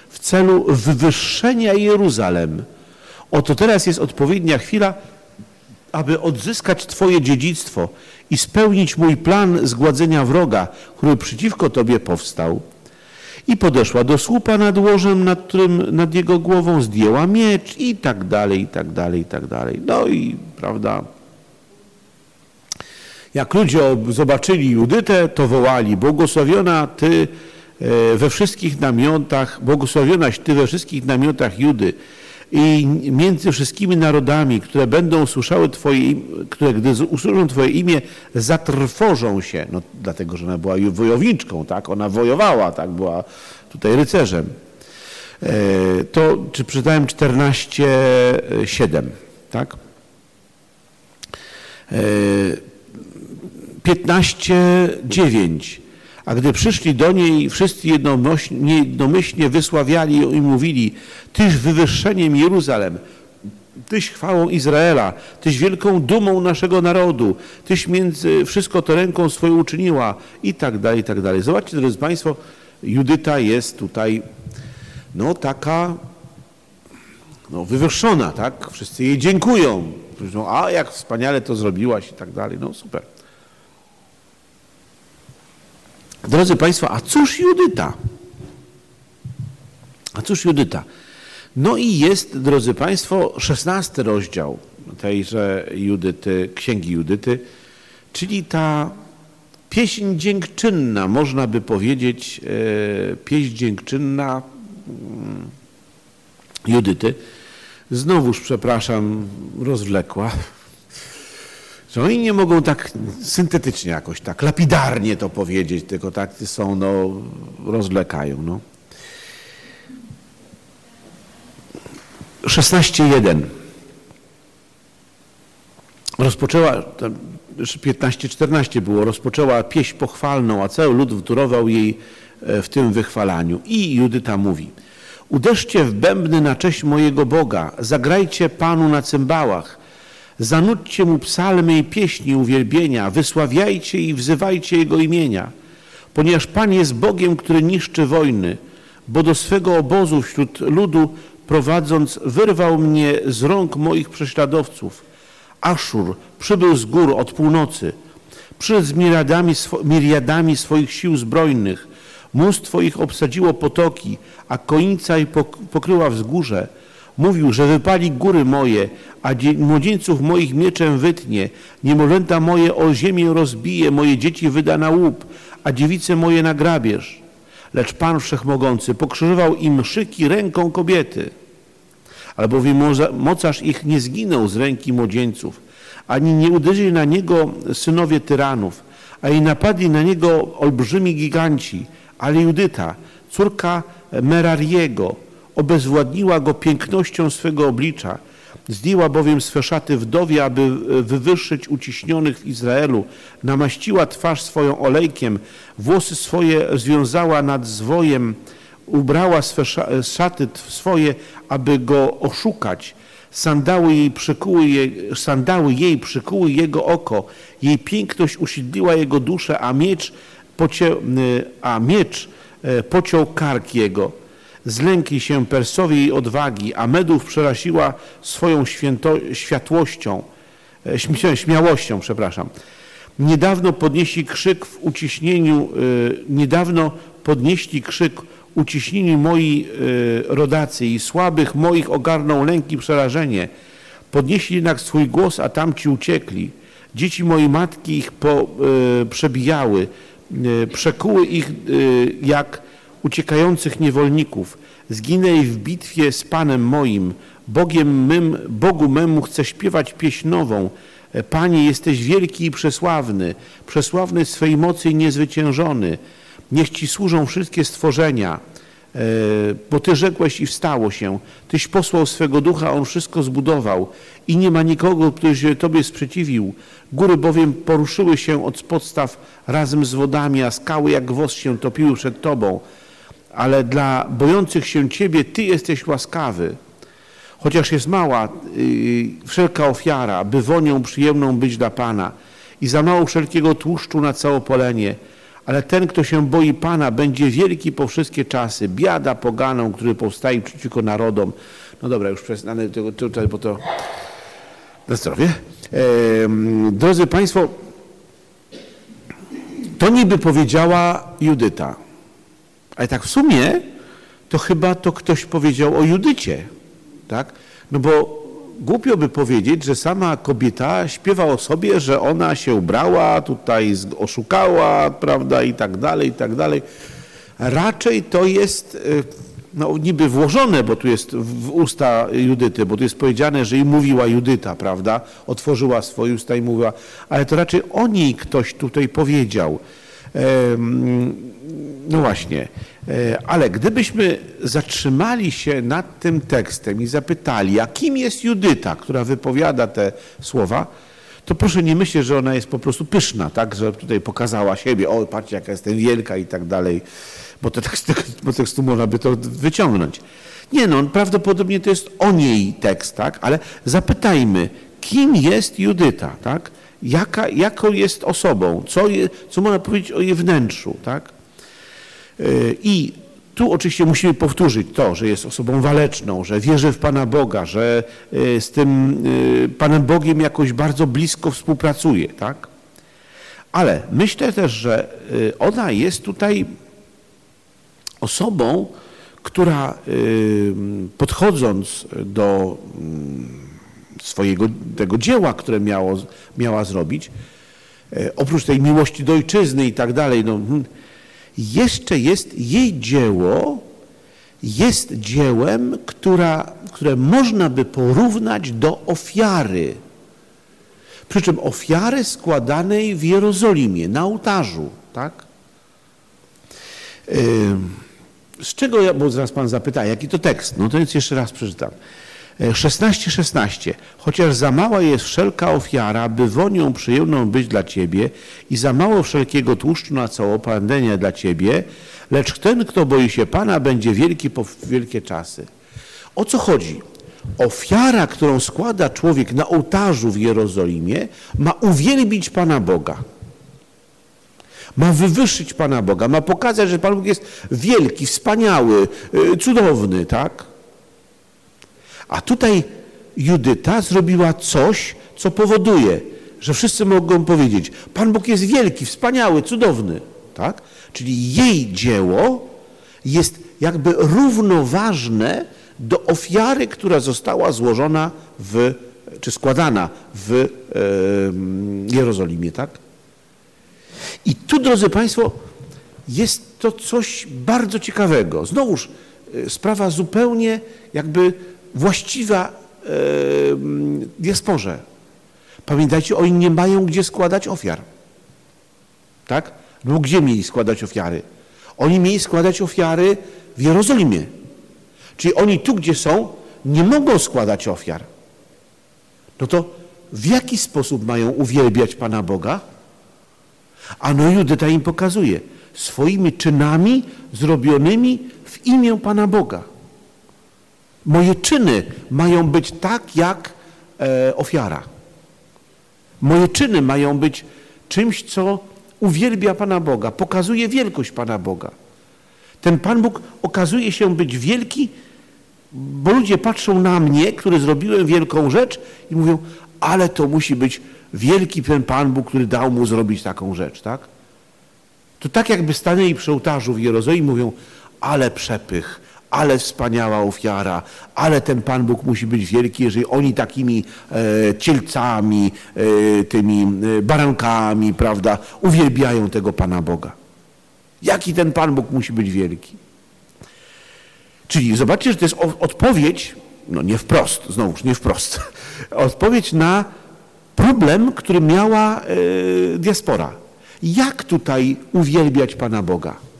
w celu wywyższenia Jeruzalem. Oto teraz jest odpowiednia chwila, aby odzyskać Twoje dziedzictwo i spełnić mój plan zgładzenia wroga, który przeciwko Tobie powstał. I podeszła do słupa nad łożem, nad którym nad jego głową zdjęła miecz i tak dalej, i tak dalej, i tak dalej. No i prawda. Jak ludzie zobaczyli Judytę, to wołali, błogosławiona Ty e, we wszystkich namiotach, błogosławionaś Ty we wszystkich namiotach Judy i między wszystkimi narodami, które będą usłyszały Twoje, które gdy usłyszą Twoje imię, zatrwożą się, no dlatego, że ona była wojowniczką, tak, ona wojowała, tak, była tutaj rycerzem. E, to, czy przeczytałem 14,7, tak? 15,9 e, a gdy przyszli do niej, wszyscy jednomyślnie wysławiali i mówili, Tyś wywyższeniem Jeruzalem, Tyś chwałą Izraela, Tyś wielką dumą naszego narodu, Tyś między wszystko to ręką swoją uczyniła i tak dalej, i tak dalej. Zobaczcie, drodzy Państwo, Judyta jest tutaj no taka no, wywyższona, tak? Wszyscy jej dziękują. A jak wspaniale to zrobiłaś i tak dalej. No super. Drodzy Państwo, a cóż Judyta? A cóż Judyta? No i jest, drodzy Państwo, szesnasty rozdział tejże Judyty, Księgi Judyty. czyli ta pieśń dziękczynna, można by powiedzieć, e, pieśń dziękczynna mm, Judyty, znowuż, przepraszam, rozwlekła, że oni nie mogą tak syntetycznie jakoś, tak lapidarnie to powiedzieć, tylko tak są, no, rozwlekają, no. 16.1 rozpoczęła, 15-14 było, rozpoczęła pieśń pochwalną, a cały lud wtórował jej e, w tym wychwalaniu. I Judyta mówi, uderzcie w bębny na cześć mojego Boga, zagrajcie Panu na cymbałach, zanudźcie Mu psalmy i pieśni uwielbienia, wysławiajcie i wzywajcie Jego imienia, ponieważ Pan jest Bogiem, który niszczy wojny, bo do swego obozu wśród ludu prowadząc wyrwał mnie z rąk moich prześladowców. Aszur przybył z gór od północy, przyszedł z miriadami, miriadami swoich sił zbrojnych. Mnóstwo ich obsadziło potoki, a końca i pokryła wzgórze. Mówił, że wypali góry moje, a młodzieńców moich mieczem wytnie. Niemowlęta moje o ziemię rozbije, moje dzieci wyda na łup, a dziewice moje na grabież. Lecz Pan Wszechmogący pokrzyżował im szyki ręką kobiety albowiem mocarz ich nie zginął z ręki młodzieńców, ani nie uderzyli na niego synowie tyranów, a i napadli na niego olbrzymi giganci, ale Judyta, córka Merariego, obezwładniła go pięknością swego oblicza, Zdjęła bowiem swe szaty wdowie, aby wywyższyć uciśnionych w Izraelu. Namaściła twarz swoją olejkiem, włosy swoje związała nad zwojem, ubrała swe szaty swoje, aby go oszukać. Sandały jej, przykuły je, sandały jej przykuły jego oko, jej piękność usiedliła jego duszę, a miecz, pocie, a miecz e, pociął kark jego. Zlękli się Persowie jej odwagi, a Medów przeraziła swoją święto, światłością, e, <laughs> śmiałością, przepraszam. Niedawno podnieśli krzyk w uciśnieniu, e, niedawno podnieśli krzyk uciśnieni moi e, rodacy i słabych moich ogarnął lęk i przerażenie. Podnieśli jednak swój głos, a tamci uciekli. Dzieci mojej matki ich po, przebijały, przekuły ich jak uciekających niewolników. Zginęli w bitwie z Panem moim. Bogiem mym, Bogu memu chcę śpiewać pieśń nową. Panie, jesteś wielki i przesławny, przesławny swej mocy i niezwyciężony. Niech Ci służą wszystkie stworzenia, e, bo Ty rzekłeś i wstało się. Tyś posłał swego ducha, On wszystko zbudował i nie ma nikogo, który się Tobie sprzeciwił. Góry bowiem poruszyły się od podstaw razem z wodami, a skały jak woz się topiły przed Tobą. Ale dla bojących się Ciebie Ty jesteś łaskawy. Chociaż jest mała y, wszelka ofiara, by wonią przyjemną być dla Pana i za mało wszelkiego tłuszczu na całopolenie, ale ten, kto się boi Pana, będzie wielki po wszystkie czasy. Biada poganą, który powstaje przeciwko narodom. No dobra, już przestanę tutaj, bo to na zdrowie. Drodzy Państwo, to niby powiedziała Judyta, ale tak w sumie to chyba to ktoś powiedział o Judycie, tak? No bo głupio by powiedzieć, że sama kobieta śpiewa o sobie, że ona się ubrała, tutaj oszukała, prawda, i tak dalej, i tak dalej. Raczej to jest y, no, niby włożone, bo tu jest w usta Judyty, bo tu jest powiedziane, że i mówiła Judyta, prawda, otworzyła swoje usta i mówiła, ale to raczej o niej ktoś tutaj powiedział. No właśnie, e, ale gdybyśmy zatrzymali się nad tym tekstem i zapytali, a kim jest Judyta, która wypowiada te słowa, to proszę nie myśleć, że ona jest po prostu pyszna, tak, że tutaj pokazała siebie, o patrzcie jaka jestem wielka i tak dalej, bo to tak z tego tekstu można by to wyciągnąć. Nie no, prawdopodobnie to jest o niej tekst, tak, ale zapytajmy, kim jest Judyta, tak, jaka, jaką jest osobą, co, je, co można powiedzieć o jej wnętrzu. Tak? E, I tu oczywiście musimy powtórzyć to, że jest osobą waleczną, że wierzy w Pana Boga, że e, z tym e, Panem Bogiem jakoś bardzo blisko współpracuje. Tak? Ale myślę też, że ona jest tutaj osobą, która podchodząc do mm, swojego tego dzieła, które miało, miała zrobić, oprócz tej miłości do ojczyzny i tak dalej, no, hmm, jeszcze jest jej dzieło, jest dziełem, która, które można by porównać do ofiary. Przy czym ofiary składanej w Jerozolimie, na ołtarzu. Tak? Z czego bo zaraz Pan zapyta, jaki to tekst? No to więc jeszcze raz przeczytam. 16, 16. Chociaż za mała jest wszelka ofiara, by wonią przyjemną być dla Ciebie i za mało wszelkiego tłuszczu na całopandenie dla Ciebie, lecz ten, kto boi się Pana, będzie wielki po wielkie czasy. O co chodzi? Ofiara, którą składa człowiek na ołtarzu w Jerozolimie, ma uwielbić Pana Boga. Ma wywyższyć Pana Boga, ma pokazać, że Pan Bóg jest wielki, wspaniały, y, cudowny, tak? A tutaj Judyta zrobiła coś, co powoduje, że wszyscy mogą powiedzieć, Pan Bóg jest wielki, wspaniały, cudowny, tak? Czyli jej dzieło jest jakby równoważne do ofiary, która została złożona w, czy składana w e, Jerozolimie, tak? I tu, drodzy Państwo, jest to coś bardzo ciekawego. Znowuż e, sprawa zupełnie jakby właściwa e, diasporze. Pamiętajcie, oni nie mają gdzie składać ofiar. Tak? No gdzie mieli składać ofiary? Oni mieli składać ofiary w Jerozolimie. Czyli oni tu, gdzie są, nie mogą składać ofiar. No to w jaki sposób mają uwielbiać Pana Boga? A no Judyta im pokazuje swoimi czynami zrobionymi w imię Pana Boga. Moje czyny mają być tak jak e, ofiara. Moje czyny mają być czymś, co uwielbia Pana Boga, pokazuje wielkość Pana Boga. Ten Pan Bóg okazuje się być wielki, bo ludzie patrzą na mnie, który zrobiłem wielką rzecz i mówią, ale to musi być wielki ten Pan Bóg, który dał mu zrobić taką rzecz, tak? To tak jakby stanęli przy ołtarzu w Jerozolimie i mówią, ale przepych, ale wspaniała ofiara, ale ten Pan Bóg musi być wielki, jeżeli oni takimi e, cielcami, e, tymi e, barankami, prawda, uwielbiają tego Pana Boga. Jaki ten Pan Bóg musi być wielki? Czyli zobaczcie, że to jest odpowiedź, no nie wprost, znowuż nie wprost, <laughs> odpowiedź na problem, który miała e, diaspora. Jak tutaj uwielbiać Pana Boga?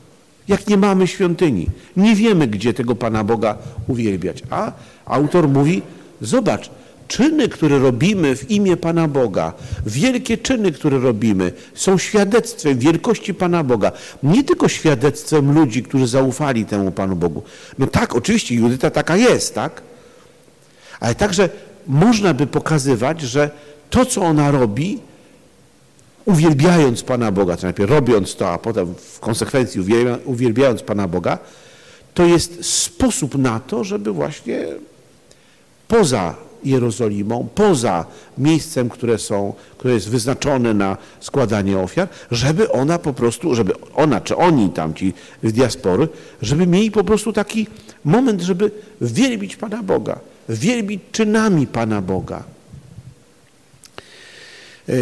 Jak nie mamy świątyni, nie wiemy, gdzie tego Pana Boga uwielbiać. A autor mówi, zobacz, czyny, które robimy w imię Pana Boga, wielkie czyny, które robimy, są świadectwem wielkości Pana Boga. Nie tylko świadectwem ludzi, którzy zaufali temu Panu Bogu. No tak, oczywiście Judyta taka jest, tak? Ale także można by pokazywać, że to, co ona robi, uwielbiając Pana Boga, to najpierw robiąc to, a potem w konsekwencji uwielbiając Pana Boga, to jest sposób na to, żeby właśnie poza Jerozolimą, poza miejscem, które, są, które jest wyznaczone na składanie ofiar, żeby ona po prostu, żeby ona czy oni tamci z diaspory, żeby mieli po prostu taki moment, żeby wielbić Pana Boga, wielbić czynami Pana Boga. E,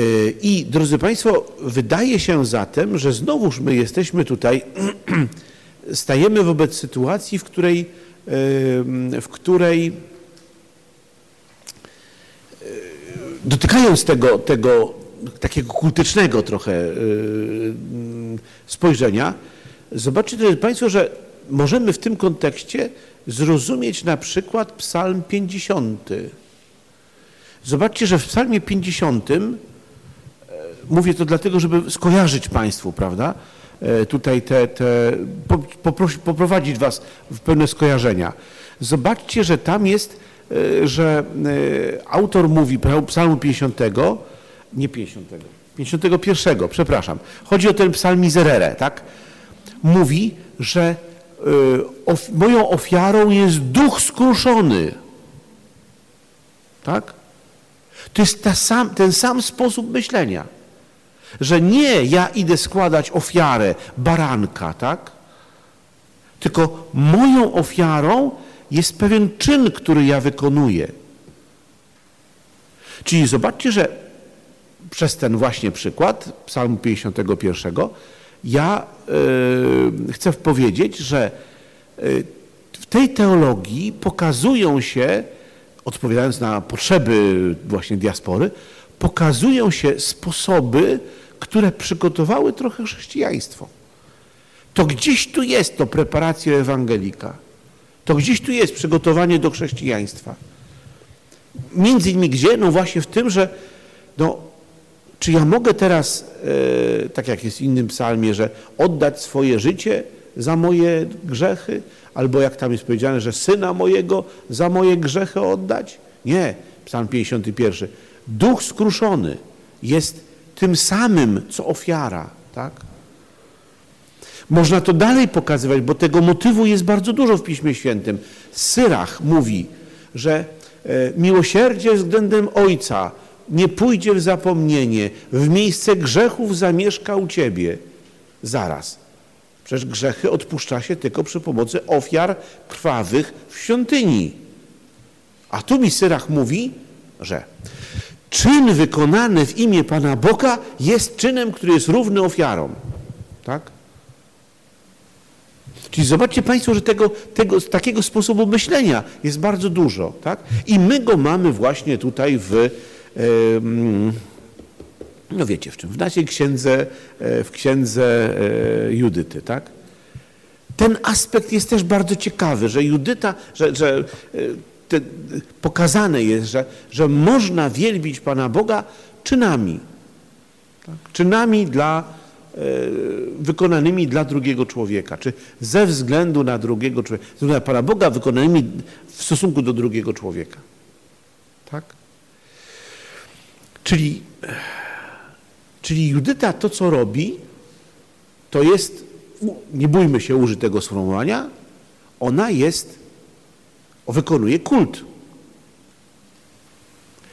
I drodzy Państwo, wydaje się zatem, że znowuż my jesteśmy tutaj, <clears throat> stajemy wobec sytuacji, w której, w której e, dotykając tego, tego takiego kultycznego trochę e, spojrzenia, zobaczcie, drodzy Państwo, że możemy w tym kontekście zrozumieć na przykład psalm 50. Zobaczcie, że w psalmie 50 mówię to dlatego, żeby skojarzyć Państwu, prawda? E, tutaj te, te poprowadzić Was w pewne skojarzenia. Zobaczcie, że tam jest, e, że e, autor mówi, psalmu 50, nie 50, 51, przepraszam. Chodzi o ten psalm Miserere, tak? Mówi, że of, moją ofiarą jest duch skruszony. Tak? To jest sam, ten sam sposób myślenia. Że nie ja idę składać ofiarę baranka, tak? Tylko moją ofiarą jest pewien czyn, który ja wykonuję. Czyli zobaczcie, że przez ten właśnie przykład Psalmu 51 ja y, chcę powiedzieć, że y, w tej teologii pokazują się, odpowiadając na potrzeby właśnie diaspory, pokazują się sposoby, które przygotowały trochę chrześcijaństwo. To gdzieś tu jest to preparacja ewangelika. To gdzieś tu jest przygotowanie do chrześcijaństwa. Między innymi gdzie? No właśnie w tym, że no, czy ja mogę teraz, e, tak jak jest w innym psalmie, że oddać swoje życie za moje grzechy? Albo jak tam jest powiedziane, że syna mojego za moje grzechy oddać? Nie. Psalm 51. Duch skruszony jest tym samym, co ofiara. Tak? Można to dalej pokazywać, bo tego motywu jest bardzo dużo w Piśmie Świętym. Syrach mówi, że e, miłosierdzie względem Ojca nie pójdzie w zapomnienie, w miejsce grzechów zamieszka u Ciebie. Zaraz. Przecież grzechy odpuszcza się tylko przy pomocy ofiar krwawych w świątyni. A tu mi Syrach mówi, że czyn wykonany w imię Pana Boga jest czynem, który jest równy ofiarom. Tak? Czyli zobaczcie Państwo, że tego, tego, takiego sposobu myślenia jest bardzo dużo. Tak? I my go mamy właśnie tutaj w, no wiecie w czym, w naszej księdze, e, w księdze e, Judyty. Tak? Ten aspekt jest też bardzo ciekawy, że Judyta, że, że e, te, pokazane jest, że, że można wielbić Pana Boga czynami. Tak? Czynami dla wykonanymi dla drugiego człowieka, czy ze względu na drugiego człowieka, ze względu na Pana Boga wykonanymi w stosunku do drugiego człowieka. Tak? Czyli, czyli Judyta to, co robi, to jest, nie bójmy się użyć tego sformułowania, ona jest, wykonuje kult.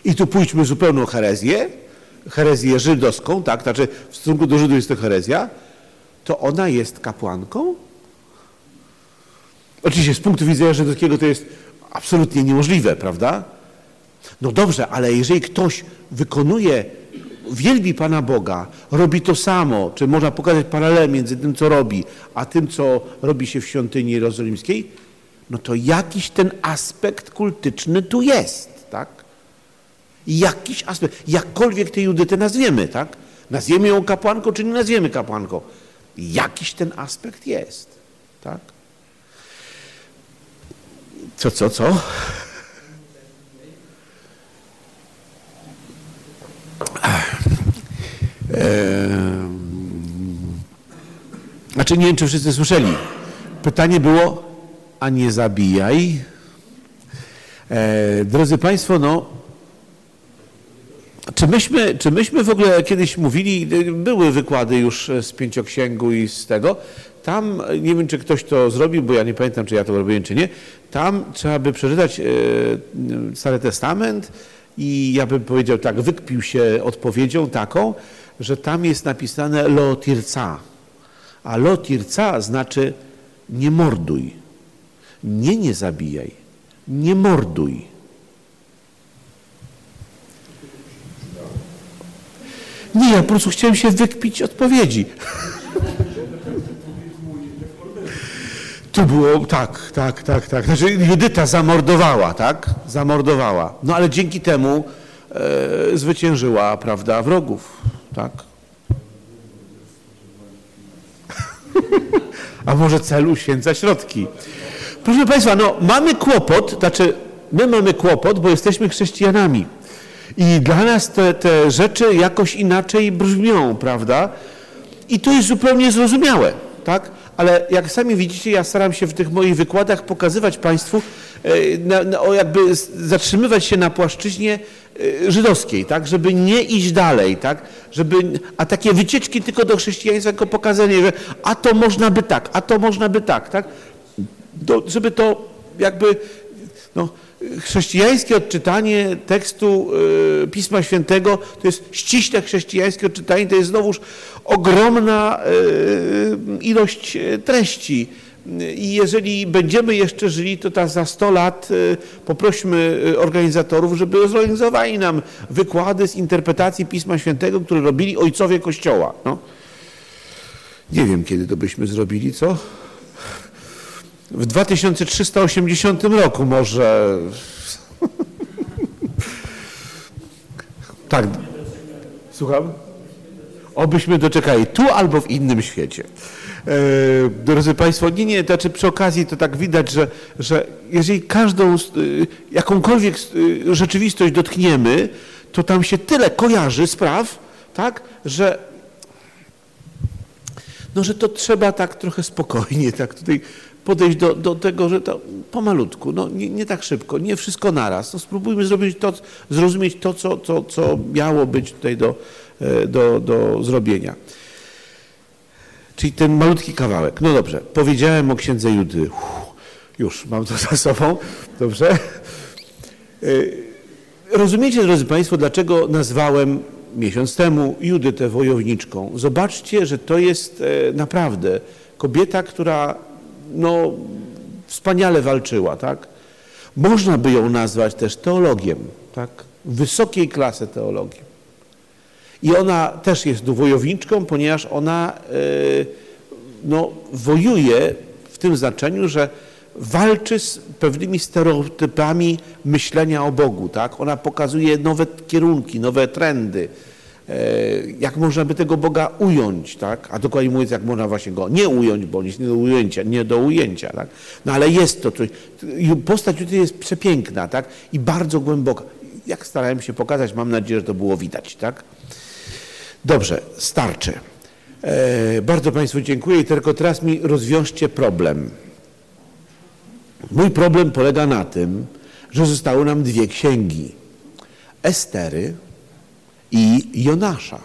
I tu pójdźmy zupełną herezję, herezję żydowską, tak, znaczy w stosunku do Żydów jest to herezja, to ona jest kapłanką? Oczywiście z punktu widzenia żydowskiego to jest absolutnie niemożliwe, prawda? No dobrze, ale jeżeli ktoś wykonuje, wielbi Pana Boga, robi to samo, czy można pokazać paralel między tym, co robi, a tym, co robi się w świątyni jerozolimskiej, no to jakiś ten aspekt kultyczny tu jest, tak? Jakiś aspekt, jakkolwiek tej Judytę nazwiemy, tak? Nazwiemy ją kapłanką, czy nie nazwiemy kapłanką. Jakiś ten aspekt jest, tak? Co, co, co? Znaczy nie wiem, czy wszyscy słyszeli. Pytanie było, a nie zabijaj. E, drodzy Państwo, no, czy myśmy, czy myśmy w ogóle kiedyś mówili, były wykłady już z pięcioksięgu i z tego, tam, nie wiem czy ktoś to zrobił, bo ja nie pamiętam, czy ja to robiłem, czy nie, tam trzeba by przeczytać e, Stary Testament i ja bym powiedział tak, wykpił się odpowiedzią taką, że tam jest napisane lotirca. A lotirca znaczy nie morduj. Nie nie zabijaj. Nie morduj. Nie, ja po prostu chciałem się wykpić odpowiedzi. Tu było, tak, tak, tak, tak. Znaczy Judyta zamordowała, tak? Zamordowała. No ale dzięki temu e, zwyciężyła, prawda, wrogów, tak? <laughs> A może cel uświęca środki. Proszę Państwa, no mamy kłopot, znaczy my mamy kłopot, bo jesteśmy chrześcijanami. I dla nas te, te rzeczy jakoś inaczej brzmią, prawda? I to jest zupełnie zrozumiałe, tak? ale jak sami widzicie, ja staram się w tych moich wykładach pokazywać Państwu, e, na, na, jakby zatrzymywać się na płaszczyźnie e, żydowskiej, tak, żeby nie iść dalej, tak, żeby, a takie wycieczki tylko do chrześcijaństwa, jako pokazanie, że a to można by tak, a to można by tak, tak, do, żeby to jakby, no, chrześcijańskie odczytanie tekstu y, Pisma Świętego to jest ściśle chrześcijańskie odczytanie, to jest znowuż ogromna y, ilość treści. I jeżeli będziemy jeszcze żyli, to ta za 100 lat y, poprośmy y, organizatorów, żeby zorganizowali nam wykłady z interpretacji Pisma Świętego, które robili ojcowie Kościoła. No. Nie wiem, kiedy to byśmy zrobili, co? W 2380 roku może. <laughs> tak. Słucham? Obyśmy doczekali tu albo w innym świecie. E, drodzy Państwo, nie, nie, to znaczy przy okazji to tak widać, że, że jeżeli każdą, y, jakąkolwiek y, rzeczywistość dotkniemy, to tam się tyle kojarzy spraw, tak, że no, że to trzeba tak trochę spokojnie, tak tutaj podejść do, do tego, że to pomalutku, no nie, nie tak szybko, nie wszystko naraz. No, spróbujmy zrobić to, zrozumieć to, co, co, co miało być tutaj do, e, do, do zrobienia. Czyli ten malutki kawałek. No dobrze, powiedziałem o księdze Judy. Uff, już mam to <laughs> za sobą. Dobrze. E, rozumiecie, drodzy Państwo, dlaczego nazwałem miesiąc temu Judytę wojowniczką? Zobaczcie, że to jest e, naprawdę kobieta, która no, wspaniale walczyła, tak? Można by ją nazwać też teologiem, tak? Wysokiej klasy teologiem. I ona też jest wojowniczką, ponieważ ona e, no, wojuje w tym znaczeniu, że walczy z pewnymi stereotypami myślenia o Bogu. Tak? Ona pokazuje nowe kierunki, nowe trendy. E, jak można by tego Boga ująć, tak? a dokładnie mówiąc, jak można właśnie go nie ująć, bo jest nie do ujęcia, nie do ujęcia. Tak? No ale jest to coś. Postać tutaj jest przepiękna tak? i bardzo głęboka. Jak starałem się pokazać, mam nadzieję, że to było widać. Tak? Dobrze, starczy. E, bardzo Państwu dziękuję i tylko teraz mi rozwiążcie problem. Mój problem polega na tym, że zostały nam dwie księgi. Estery i Jonasza.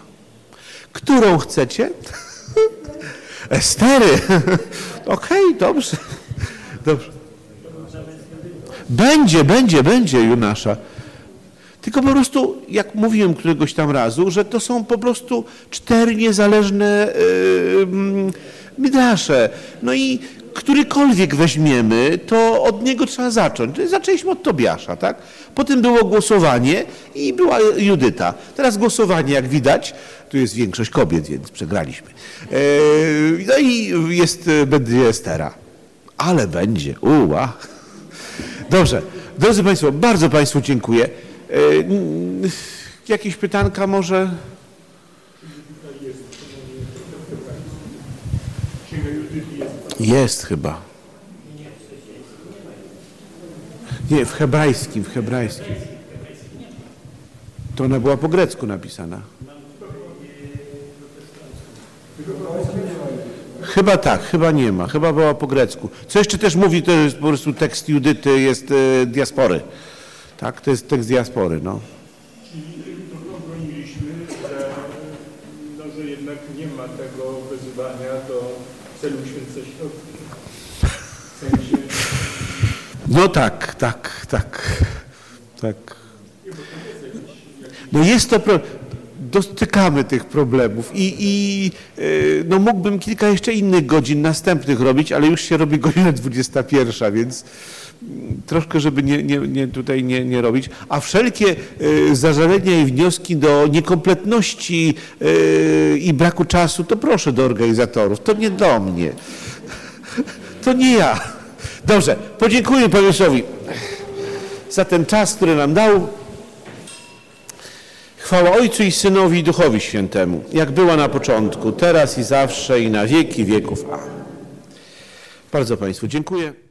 Którą chcecie? <laughs> Estery. <laughs> Okej, okay, dobrze. dobrze. Będzie, będzie, będzie Jonasza. Tylko po prostu, jak mówiłem któregoś tam razu, że to są po prostu cztery niezależne yy, midrasze. No i którykolwiek weźmiemy, to od niego trzeba zacząć. Zaczęliśmy od Tobiasza, tak? Potem było głosowanie i była Judyta. Teraz głosowanie, jak widać, tu jest większość kobiet, więc przegraliśmy. Yy, no i jest, będzie Estera. Ale będzie, uła. Dobrze, drodzy Państwo, bardzo Państwu dziękuję. E, jakieś pytanka może? Jest chyba. Nie, w hebrajskim, w hebrajskim. To ona była po grecku napisana. Chyba tak, chyba nie ma, chyba była po grecku. Co jeszcze też mówi, to jest po prostu tekst Judyty, jest e, diaspory. Tak, to jest tekst diaspory, no. Czyli broniliśmy, że, no, że jednak nie ma tego wezwania do celu święcenia środków. W sensie... No tak, tak, tak, tak. No jest to, pro... dostykamy tych problemów i, i yy, no mógłbym kilka jeszcze innych godzin następnych robić, ale już się robi godzina 21, więc troszkę, żeby nie, nie, nie tutaj nie, nie robić, a wszelkie y, zażalenia i wnioski do niekompletności y, i braku czasu, to proszę do organizatorów, to nie do mnie. To nie ja. Dobrze, podziękuję Paniuszowi za ten czas, który nam dał. Chwała Ojcu i Synowi i Duchowi Świętemu, jak była na początku, teraz i zawsze i na wieki wieków. Bardzo Państwu dziękuję.